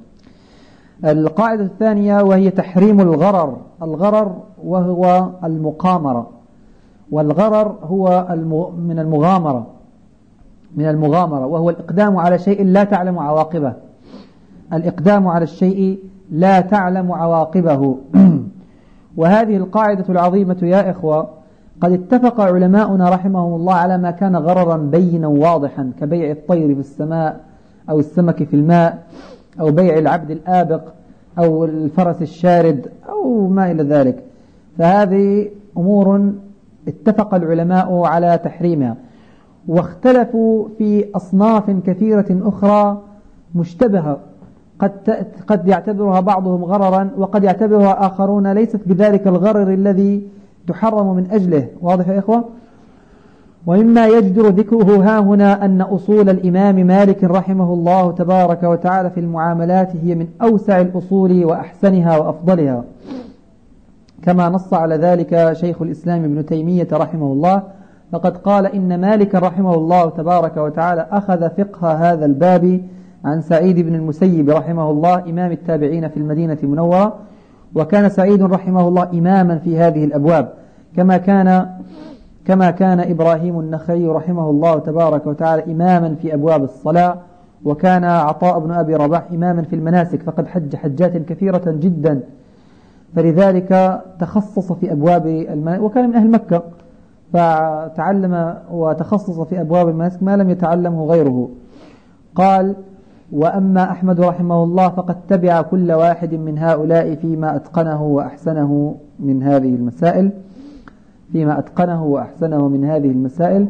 القاعدة الثانية وهي تحريم الغرر. الغرر وهو المقامرة. والغرر هو من المغامرة. من المغامرة. وهو الإقدام على شيء لا تعلم عواقبه. الإقدام على الشيء لا تعلم عواقبه. [clears throat] وهذه القاعدة العظيمة يا إخوة قد اتفق علماؤنا رحمهم الله على ما كان غررا بينا واضحا كبيع الطير في السماء أو السمك في الماء أو بيع العبد الآبق أو الفرس الشارد أو ما إلى ذلك. فهذه أمور اتفق العلماء على تحريمها. واختلفوا في أصناف كثيرة أخرى مشتبهة. قد قد يعتبرها بعضهم غررا وقد يعتبرها آخرون ليست بذلك الغرر الذي تحرم من أجله. واضح يا إخوة؟ ومما يجدر ذكره ها هنا أن أصول الإمام مالك رحمه الله تبارك وتعالى في المعاملات هي من أوسع الأصول وأحسنها وأفضلها. كما نص على ذلك شيخ الإسلام ابن تيمية رحمه الله فقد قال إن مالك رحمه الله تبارك وتعالى أخذ فقه هذا الباب عن سعيد بن المسيب رحمه الله إمام التابعين في المدينة المنورة. وكان سعيد رحمه الله إماما في هذه الأبواب. كما كان كما كان إبراهيم النخعي رحمه الله تبارك وتعالى إماما في أبواب الصلاة وكان عطاء بن أبي رباح إماما في المناسك فقد حج حجات كثيرة جدا. فلذلك تخصص في أبواب المناسك وكان من أهل مكة فتعلم وتخصص في أبواب المناسك ما لم يتعلمه غيره. قال وأما أحمد رحمه الله فقد تبع كل واحد من هؤلاء فيما أتقنه وأحسنه من هذه المسائل فيما أتقنه وأحسنه من هذه المسائل.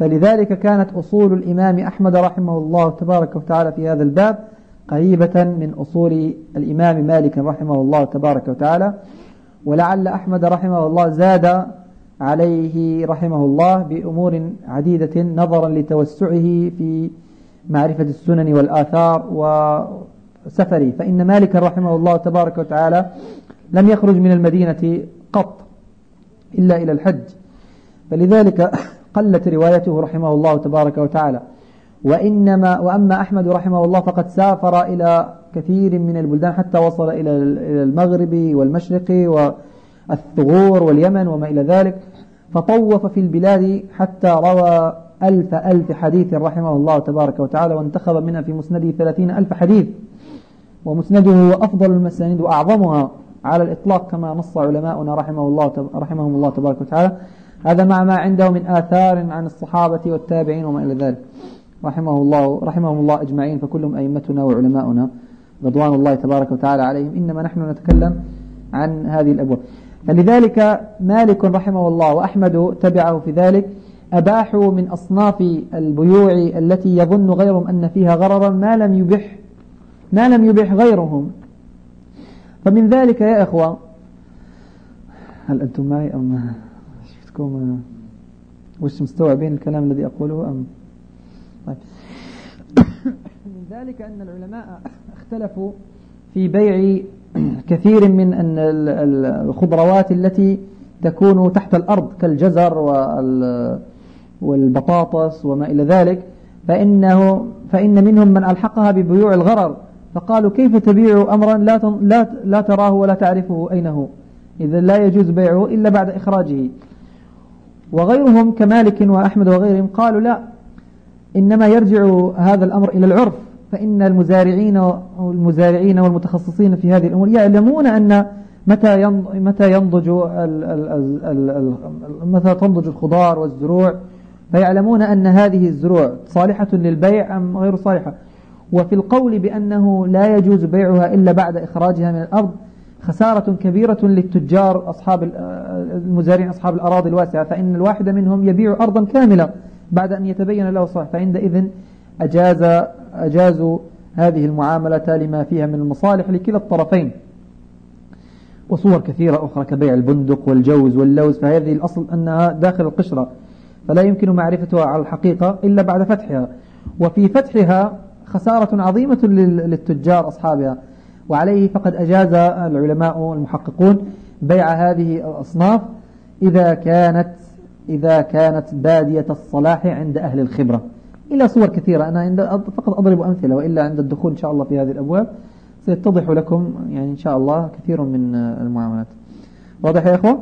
فلذلك كانت أصول الإمام أحمد رحمه الله تبارك وتعالى في هذا الباب قريبة من أصول الإمام مالك رحمه الله تبارك وتعالى. ولعل أحمد رحمه الله زاد عليه رحمه الله بأمور عديدة نظرا لتوسعه في معرفة السنن والآثار وسفره فإن مالك رحمه الله تبارك وتعالى لم يخرج من المدينة قط إلا إلى الحج. فلذلك [coughs] قلت روايته رحمه الله تبارك وتعالى. وإنما وأما أحمد رحمه الله فقد سافر إلى كثير من البلدان حتى وصل إلى المغرب والمشرق والثغور واليمن وما إلى ذلك. فطوف في البلاد حتى روى ألف ألف حديث رحمه الله تبارك وتعالى وانتخب منها في مسنده ثلاثين ألف حديث. ومسنده هو أفضل المساند وأعظمها على الإطلاق كما نص علماؤنا رحمه الله رحمهم الله تبارك وتعالى. هذا مع ما عنده من آثار عن الصحابة والتابعين وما إلى ذلك. رحمه الله رحمهم الله أجمعين فكلهم أئمتنا وعلماؤنا. رضوان الله تبارك وتعالى عليهم. إنما نحن نتكلم عن هذه الأبواب. فلذلك مالك رحمه الله وأحمد تبعه في ذلك. أباحوا من أصناف البيوع التي يظن غيرهم أن فيها غررا ما لم يبح ما لم يبح غيرهم. فمن ذلك يا إخوة هل أنتم معي أم شفتكم وش مستوعبين الكلام الذي أقوله أم؟ طيب. [coughs] من ذلك أن العلماء اختلفوا في بيع كثير من الخضروات التي تكون تحت الأرض كالجزر والبطاطس وما إلى ذلك فإنه فإن منهم من ألحقها ببيوع الغرر فقالوا كيف تبيع أمرا لا لا لا تراه ولا تعرفه أين هو إذا لا يجوز بيعه إلا بعد إخراجه. وغيرهم كمالك وأحمد وغيرهم قالوا لا إنما يرجع هذا الأمر إلى العرف فإن المزارعين والمزارعين والمتخصصين في هذه الأمور يعلمون أن متى متى ينضج متى تنضج الخضار والزروع فيعلمون أن هذه الزروع صالحة للبيع أم غير صالحة. وفي القول بأنه لا يجوز بيعها إلا بعد إخراجها من الأرض خسارة كبيرة للتجار أصحاب المزارعين أصحاب الأراضي الواسعة. فإن الواحد منهم يبيع أرضا كاملة بعد أن يتبين له صح فعندئذ أجاز أجازوا هذه المعاملة لما فيها من المصالح لكلا الطرفين. وصور كثيرة أخرى كبيع البندق والجوز واللوز. فهذه الأصل أنها داخل القشرة. فلا يمكن معرفتها على الحقيقة إلا بعد فتحها. وفي فتحها خسارة عظيمة للتجار أصحابها. وعليه فقد أجاز العلماء المحققون بيع هذه الأصناف إذا كانت إذا كانت بادية الصلاح عند أهل الخبرة. إلى صور كثيرة. أنا عند فقط أضرب أمثلة وإلا عند الدخول إن شاء الله في هذه الأبواب سيتضح لكم يعني إن شاء الله كثير من المعاملات. واضح يا إخوة؟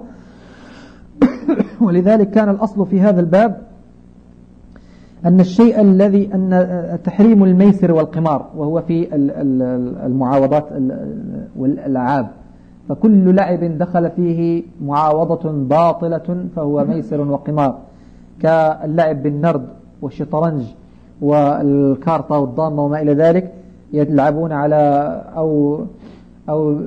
[coughs] ولذلك كان الأصل في هذا الباب أن الشيء الذي أن تحريم الميسر والقمار وهو في المعاوضات والألعاب فكل لعب دخل فيه معاوضة باطلة فهو [coughs] ميسر وقمار كاللعب بالنرد والشطرنج والكارطة والضامة وما إلى ذلك يلعبون على أو أو آه،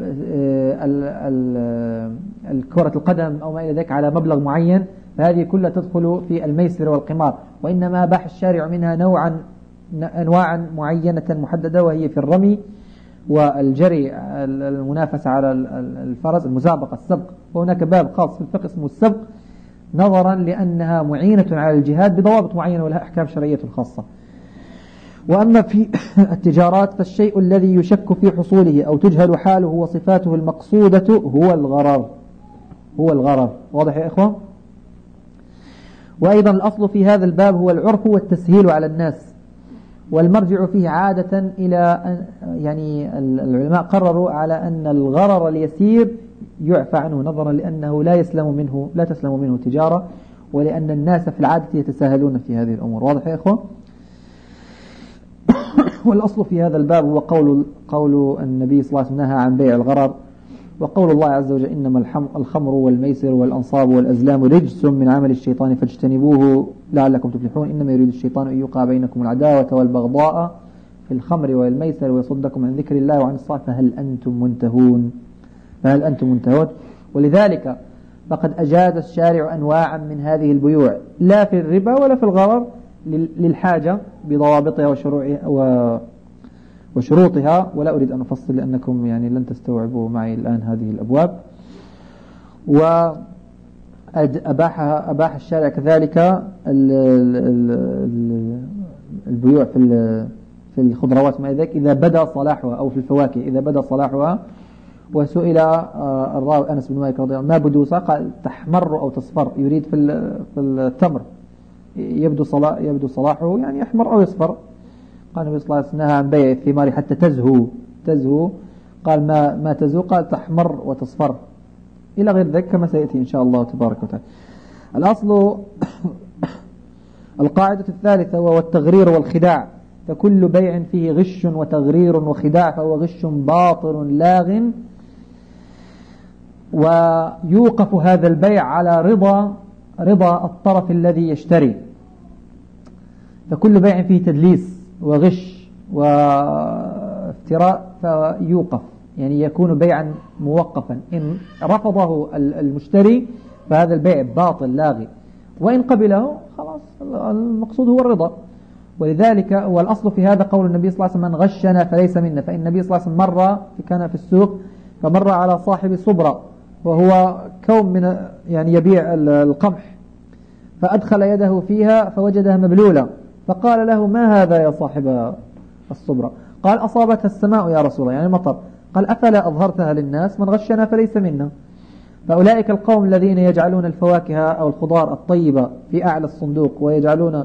الكرة القدم أو ما إلى ذلك على مبلغ معين فهذه كلها تدخل في الميسر والقمار. وإنما باح الشارع منها نوعا أنواعا معينة محددة وهي في الرمي والجري المنافسة على الفرس المسابقة السبق. وهناك باب خاص في الفقه اسمه السبق نظرا لأنها معينة على الجهاد بضوابط معينة ولها أحكام شرعية خاصة. وأما في [coughs] التجارات فالشيء الذي يشك في حصوله أو تجهل حاله وصفاته المقصودة هو الغرر هو الغرر واضح يا إخوة؟ وأيضا الأصل في هذا الباب هو العرف والتسهيل على الناس. والمرجع فيه عادة إلى يعني العلماء قرروا على أن الغرر اليسير يعفى عنه نظرا لأنه لا يسلم منه لا تسلم منه تجارة ولأن الناس في العادة يتساهلون في هذه الأمور. واضح يا إخوة؟ [laughs] والأصل في هذا الباب هو قول قول النبي صلى الله عليه وسلم نهى عن بيع الغرر وقول الله عز وجل إنما الخمر والميسر والأنصاب والأزلام رجس من عمل الشيطان فاجتنبوه لعلكم تفلحون إنما يريد الشيطان أن يوقع بينكم العداوة والبغضاء في الخمر والميسر ويصدكم عن ذكر الله وعن الصلاة فهل أنتم منتهون؟ فهل أنتم منتهون؟ ولذلك فقد أجاد الشارع أنواعا من هذه البيوع لا في الربا ولا في الغرر للحاجة بضوابطها وشروعها وشروطها. ولا أريد أن أفصل لأنكم يعني لن تستوعبوا معي الآن هذه الأبواب. وأباح أباح الشارع كذلك البيوع في في الخضروات ما ذلك. إذا بدا صلاحها أو في الفواكه إذا بدا صلاحها وسئل الراوي أنس بن مالك رضي الله عنه ما بدوسها قال تحمر أو تصفر يريد في في التمر. يبدو صلاح يبدو صلاحه يعني يحمر أو يصفر قال النبي صلى الله عليه وسلم نهى عن بيع الثمار حتى تزهو. تزهو. قال ما ما تزهو؟ قال تحمر وتصفر. إلى غير ذلك كما سيأتي إن شاء الله تبارك وتعالى. الأصل [clears throat] القاعدة الثالثة وهو التغرير والخداع. فكل بيع فيه غش وتغرير وخداع فهو غش باطل لاغ. ويوقف هذا البيع على رضا رضا الطرف الذي يشتري. فكل بيع فيه تدليس وغش وافتراء فيوقف. يعني يكون بيعا موقفا. إن رفضه المشتري فهذا البيع باطل لاغي. وإن قبله خلاص المقصود هو الرضا. ولذلك والأصل في هذا قول النبي صلى الله عليه وسلم من غشنا فليس منا. فإن النبي صلى الله عليه وسلم مر كان في السوق فمر على صاحب صبرة وهو كوم من يعني يبيع القمح. فأدخل يده فيها فوجدها مبلولة. فقال له ما هذا يا صاحب الصبرة قال أصابتها السماء يا رسول الله يعني مطر. قال أفلا أظهرتها للناس؟ من غشنا فليس منا. فأولئك القوم الذين يجعلون الفواكه أو الخضار الطيبة في أعلى الصندوق ويجعلون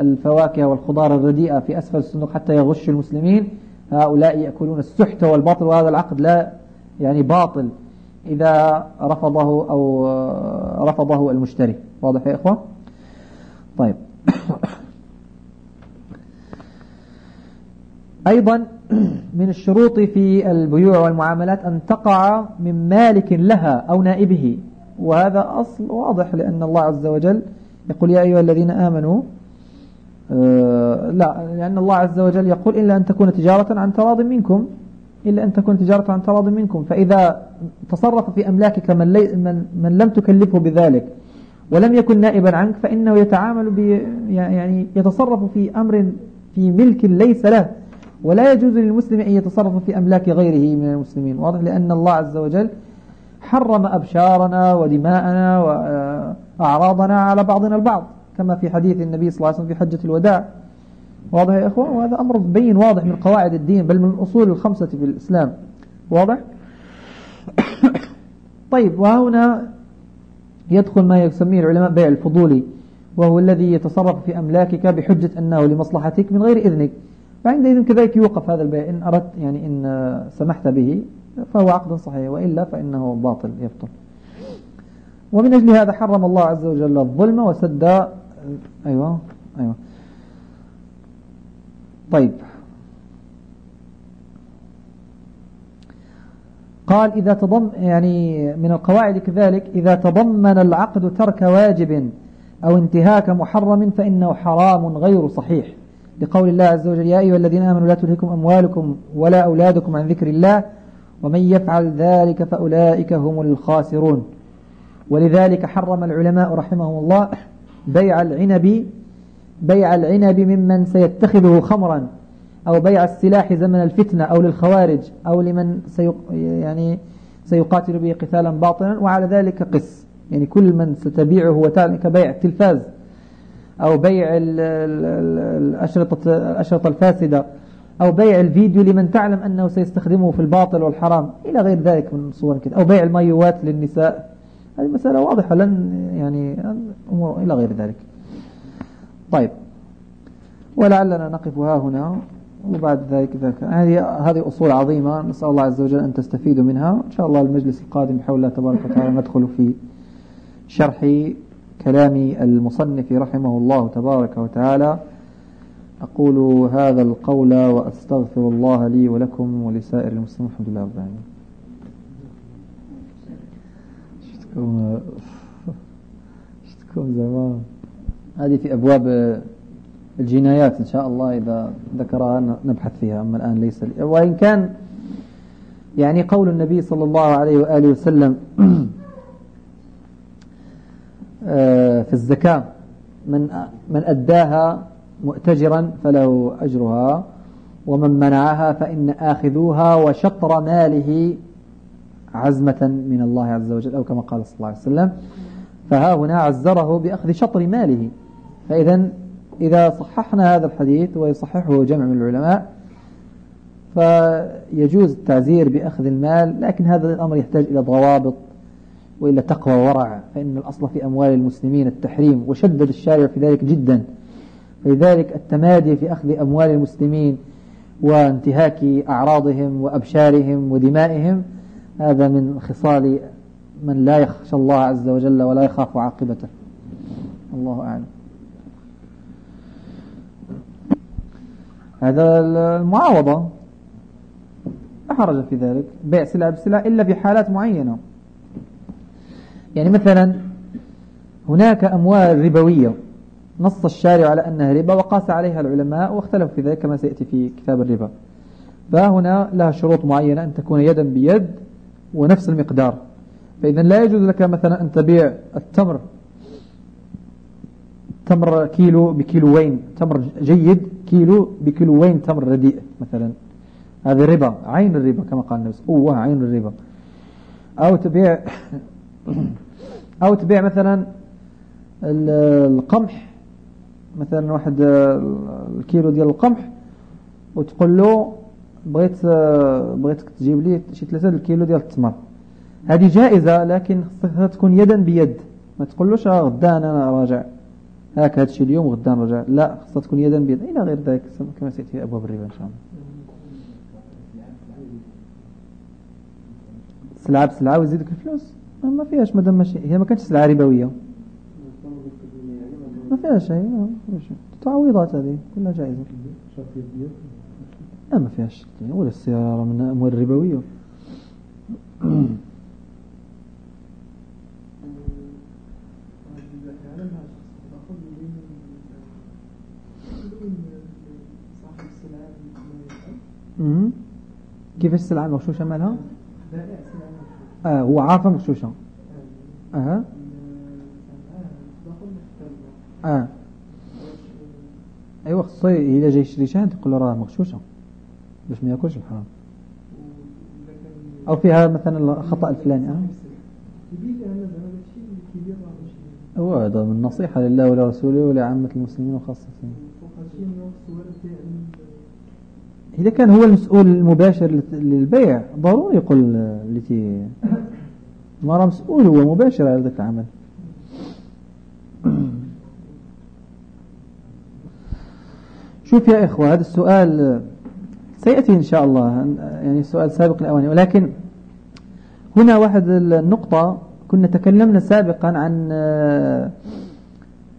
الفواكه والخضار الرديئة في أسفل الصندوق حتى يغش المسلمين. هؤلاء يأكلون السحت والباطل وهذا العقد لا يعني باطل. إذا رفضه أو رفضه المشتري. واضح يا إخوة؟ طيب. [coughs] أيضا من الشروط في البيوع والمعاملات أن تقع من مالك لها أو نائبه. وهذا أصل واضح لأن الله عز وجل يقول يا أيها الذين آمنوا آه لا لأن الله عز وجل يقول إلا أن تكون تجارة عن تراض منكم. إلا أن تكون تجارة عن تراض منكم. فإذا تصرف في أملاكك من, لي من, من لم تكلفه بذلك ولم يكن نائبا عنك فإنه يتعامل ب يعني يتصرف في أمر في ملك ليس له. ولا يجوز للمسلم أن يتصرف في أملاك غيره من المسلمين. واضح لأن الله عز وجل حرم أبشارنا ودماءنا وأعراضنا على بعضنا البعض كما في حديث النبي صلى الله عليه وسلم في حجة الوداع. واضح يا إخوان وهذا أمر بين واضح من قواعد الدين بل من الأصول الخمسة في الإسلام. واضح؟ [coughs] طيب وهنا يدخل ما يسميه العلماء بيع الفضولي وهو الذي يتصرف في أملاكك بحجة أنه لمصلحتك من غير إذنك. فعندئذ كذلك يوقف هذا البيع. إن أردت يعني إن سمحت به فهو عقد صحيح وإلا فإنه باطل يبطل. ومن أجل هذا حرم الله عز وجل الظلم وسد أيوة أيوة. طيب. قال إذا تضم يعني من القواعد كذلك إذا تضمن العقد ترك واجب أو انتهاك محرم فإنه حرام غير صحيح. لقول الله عز وجل يا أيها الذين آمنوا لا تلهكم أموالكم ولا أولادكم عن ذكر الله ومن يفعل ذلك فأولئك هم الخاسرون. ولذلك حرم العلماء رحمهم الله بيع العنب بيع العنب ممن سيتخذه خمرا أو بيع السلاح زمن الفتنة أو للخوارج أو لمن سيق يعني سيقاتل به قتالا باطلا وعلى ذلك قس. يعني كل من ستبيعه كبيع التلفاز أو بيع الأشرطة, الأشرطة الفاسدة أو بيع الفيديو لمن تعلم أنه سيستخدمه في الباطل والحرام. إلى غير ذلك من صور كده. أو بيع المايوات للنساء. هذه مسألة واضحة لن يعني أمور إلى غير ذلك. طيب. ولعلنا نقف ها هنا وبعد ذلك ذلك هذه هذه أصول عظيمة نسأل الله عز وجل أن تستفيدوا منها. إن شاء الله المجلس القادم بحول الله تبارك وتعالى ندخل في شرح كلام المصنف رحمه الله تبارك وتعالى. أقول هذا القول وأستغفر الله لي ولكم ولسائر المسلمين. الحمد لله رب العالمين. شفتكم؟ شفتكم زمان. هذه في أبواب الجنايات إن شاء الله إذا ذكرها نبحث فيها أما الآن ليس لي. وإن كان يعني قول النبي صلى الله عليه وآله وسلم [clears throat] آه، في الزكاة من من أداها مؤتجرا فله أجرها ومن منعها فإن آخذوها وشطر ماله عزمة من الله عز وجل أو كما قال صلى الله عليه وسلم فها هنا عزره بأخذ شطر ماله. فإذا إذا صححنا هذا الحديث ويصححه جمع من العلماء فيجوز التعزير بأخذ المال لكن هذا الأمر يحتاج إلى ضوابط وإلى تقوى ورع فإن الأصل في أموال المسلمين التحريم وشدد الشارع في ذلك جدا. فلذلك التمادي في أخذ أموال المسلمين وانتهاك أعراضهم وأبشارهم ودمائهم هذا من خصال من لا يخشى الله عز وجل ولا يخاف عاقبته. الله أعلم. هذا المعاوضة. لا حرج في ذلك. بيع سلعة بسلعة إلا في حالات معينة. يعني مثلا هناك أموال ربوية. نص الشارع على أنها ربا وقاس عليها العلماء واختلفوا في ذلك كما سيأتي في كتاب الربا. فهنا لها شروط معينة أن تكون يدا بيد ونفس المقدار. فإذا لا يجوز لك مثلا أن تبيع التمر تمر كيلو بكيلوين تمر جيد كيلو بكيلوين تمر رديء مثلا. هذا ربا عين الربا كما قال النبي قوة عين الربا. أو تبيع [coughs] أو تبيع مثلا القمح مثلا واحد الكيلو ديال القمح وتقول له بغيت بغيتك تجيب لي شي ثلاثة الكيلو ديال التمر. هذه جائزة لكن تكون يدا بيد. ما تقولوش غدا أنا راجع. هاك هذا الشيء اليوم غدا نرجع. لا خصها تكون يدا بيد إلى غير ذلك كما سيأتي في أبواب الربا إن شاء الله. سلعة بسلعة ويزيدك الفلوس؟ ما فيهاش مادام ماشي. هي ما كانتش سلعة ربوية. ما فيها شيء. تعويضات هذه كلها جائزة. لا ما فيهاش ولا السيارة من أموال ربوية [clears throat] كيف السلعة مغشوشة مالها آه هو عارفة مغشوشة آه. آه. أيوة خصو إذا جاي يشري شاه تقول له راه مغشوشة باش ما ياكلش الحرام أو فيها مثلا الخطأ الفلاني آه. هو هذا من نصيحة لله ولرسوله ولعامة المسلمين وخاصة إذا كان هو المسؤول المباشر للبيع ضروري يقول التي ما مسؤول هو مباشر على ذلك العمل. شوف يا إخوة هذا السؤال سيأتي إن شاء الله يعني سؤال سابق الأواني ولكن هنا واحد النقطة كنا تكلمنا سابقا عن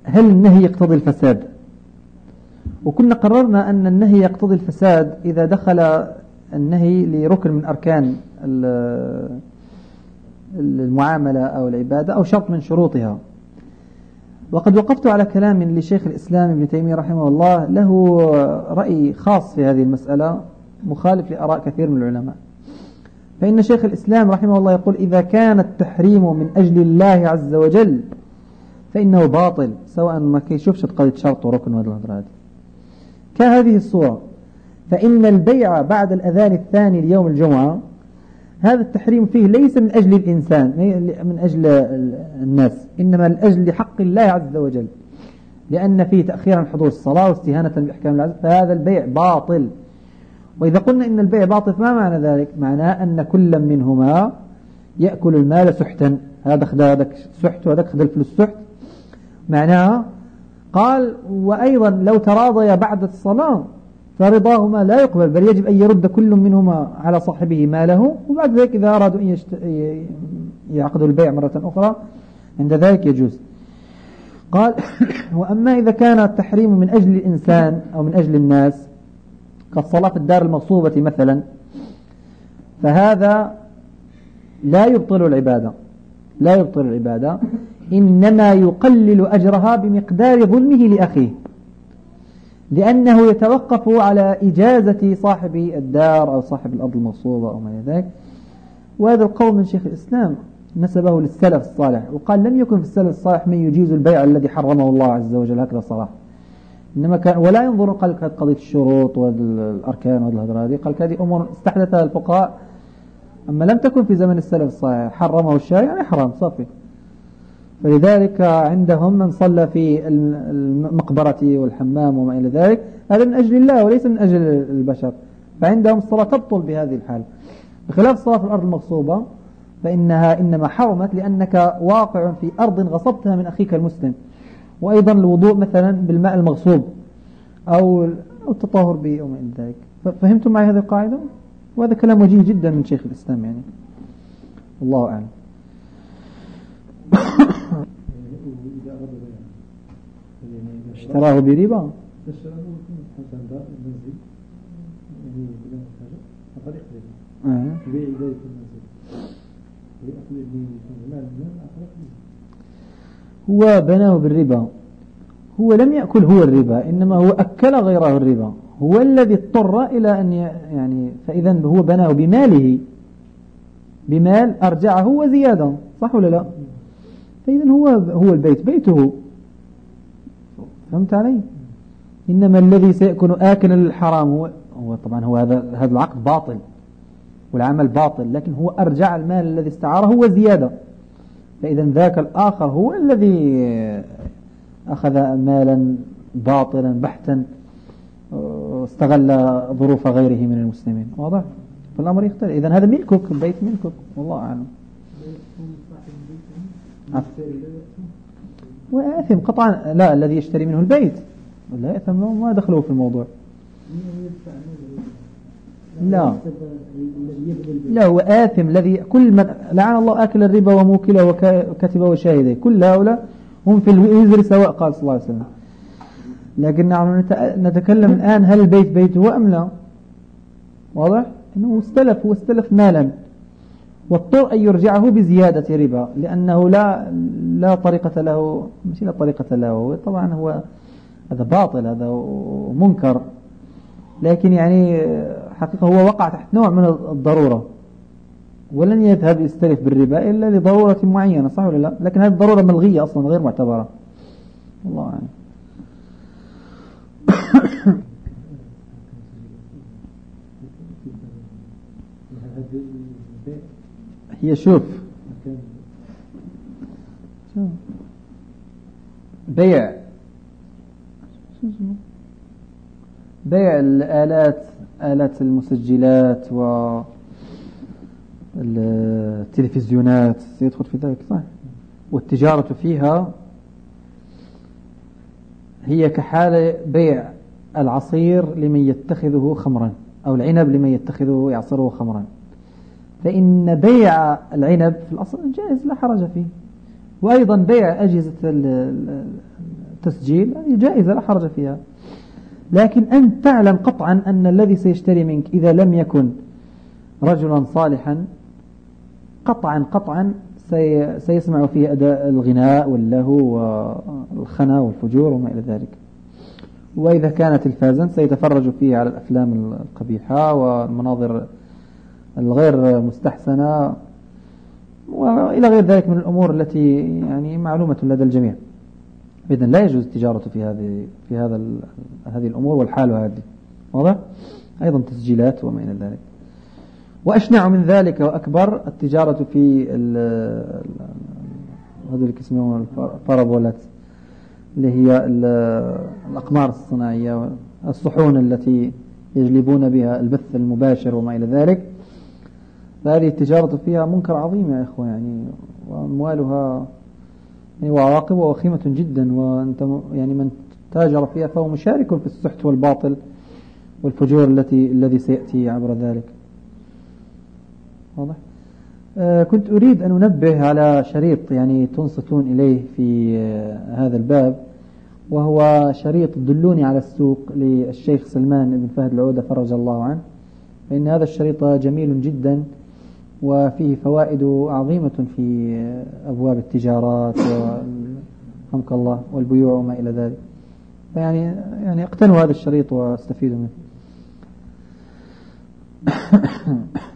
هل النهي يقتضي الفساد. وكنا قررنا أن النهي يقتضي الفساد إذا دخل النهي لركن من أركان المعاملة أو العبادة أو شرط من شروطها. وقد وقفت على كلام لشيخ الإسلام ابن تيمية رحمه الله. له رأي خاص في هذه المسألة مخالف لأراء كثير من العلماء. فإن شيخ الإسلام رحمه الله يقول إذا كان التحريم من أجل الله عز وجل فإنه باطل سواء ما كيشوفش قضية شرط وركن وهذا هذه كهذه الصورة. فإن البيع بعد الأذان الثاني ليوم الجمعة هذا التحريم فيه ليس من أجل الإنسان من أجل الناس إنما من أجل حق الله عز وجل. لأن فيه تأخيرا حضور الصلاة واستهانة بأحكام العزل فهذا البيع باطل. وإذا قلنا إن البيع باطل فما معنى ذلك؟ معناه أن كل منهما يأكل المال سحتا. هذا خذ هذاك سحت وهذاك خذ الفلوس سحت. معناها قال وأيضا لو تراضيا بعد الصلاة فرضاهما لا يقبل بل يجب أن يرد كل منهما على صاحبه ماله وبعد ذلك إذا أرادوا أن يشت... يعقدوا البيع مرة أخرى عند ذلك يجوز. قال [coughs] وأما إذا كان التحريم من أجل الإنسان أو من أجل الناس كالصلاة في الدار المغصوبة مثلا فهذا لا يبطل العبادة. لا يبطل العبادة. إنما يقلل أجرها بمقدار ظلمه لأخيه لأنه يتوقف على إجازة صاحب الدار أو صاحب الأرض المغصوبة أو ما ذلك. وهذا القول من شيخ الإسلام نسبه للسلف الصالح وقال لم يكن في السلف الصالح من يجيز البيع الذي حرمه الله عز وجل هكذا صراحة إنما كان ولا ينظر قال قضية الشروط والأركان والهدرة قال هذه أمور استحدثها الفقهاء أما لم تكن في زمن السلف الصالح حرمه الشارع يعني حرام صافي. فلذلك عندهم من صلى في المقبرة والحمام وما إلى ذلك. هذا من أجل الله وليس من أجل البشر. فعندهم الصلاة تبطل بهذه الحال. بخلاف الصلاة في الأرض المغصوبة فإنها إنما حرمت لأنك واقع في أرض غصبتها من أخيك المسلم. وأيضا الوضوء مثلا بالماء المغصوب أو التطهر به أو ما إلى ذلك. فهمتم معي هذه القاعدة؟ وهذا كلام وجيه جدا من شيخ الإسلام يعني. الله أعلم. اشتراه بربا. هو بناه بالربا. هو لم يأكل هو الربا إنما هو أكل غيره الربا. هو الذي اضطر إلى أن يعني فإذا هو بناه بماله. بمال أرجعه وزيادة صح ولا لا؟ فإذا هو هو البيت بيته. فهمت علي؟ إنما الذي سيكون آكلا للحرام هو هو طبعا هو هذا هذا العقد باطل والعمل باطل لكن هو أرجع المال الذي استعاره هو زيادة. فإذا ذاك الآخر هو الذي أخذ مالا باطلا بحتا واستغل ظروف غيره من المسلمين. واضح؟ فالأمر يختلف. إذا هذا ملكك البيت ملكك والله أعلم. وآثم قطعا لا الذي يشتري منه البيت. لا يأثم ما دخله في الموضوع. لا. لا هو آثم الذي كل من لعن الله آكل الربا وموكله وكاتبه وشاهده. كل هؤلاء هم في الوزر سواء قال صلى الله عليه وسلم. لكن نحن نتكلم الآن هل البيت بيته أم لا؟ واضح؟ أنه استلف هو استلف مالا. واضطر أن يرجعه بزيادة ربا لأنه لا لا طريقة له مش لا طريقة له. طبعا هو هذا باطل هذا منكر. لكن يعني حقيقة هو وقع تحت نوع من الضرورة. ولن يذهب يستلف بالربا إلا لضرورة معينة صح ولا لا؟ لكن هذه الضرورة ملغية أصلا غير معتبرة. الله أعلم. هي شوف. بيع. بيع الآلات آلات المسجلات و التلفزيونات يدخل في ذلك صح والتجارة فيها هي كحال بيع العصير لمن يتخذه خمرا أو العنب لمن يتخذه يعصره خمرا. فإن بيع العنب في الأصل جائز لا حرج فيه. وأيضا بيع أجهزة التسجيل هذه جائزة لا حرج فيها. لكن أنت تعلم قطعا أن الذي سيشتري منك إذا لم يكن رجلا صالحا قطعا قطعا سيسمع فيه أداء الغناء واللهو والخنا والفجور وما إلى ذلك. وإذا كانت تلفازا سيتفرج فيه على الأفلام القبيحة والمناظر الغير مستحسنة وإلى غير ذلك من الأمور التي يعني معلومة لدى الجميع. إذا لا يجوز التجارة في هذه في هذا هذه الأمور والحال هذه. واضح؟ أيضا تسجيلات وما إلى ذلك. وأشنع من ذلك وأكبر التجارة في هذول اللي يسمون البارابولات اللي هي الأقمار الصناعية الصحون التي يجلبون بها البث المباشر وما إلى ذلك. فهذه التجارة فيها منكر عظيم يا إخوة يعني وأموالها يعني وعواقبها وخيمة جدا وأنت يعني من تاجر فيها فهو مشارك في السحت والباطل والفجور التي الذي سيأتي عبر ذلك. واضح؟ آه كنت أريد أن أنبه على شريط يعني تنصتون إليه في آه هذا الباب وهو شريط دلوني على السوق للشيخ سلمان بن فهد العودة فرج الله عنه. فإن هذا الشريط جميل جدا وفيه فوائد عظيمة في أبواب التجارات وحمك الله والبيوع وما إلى ذلك. فيعني يعني اقتنوا هذا الشريط واستفيدوا منه. [coughs]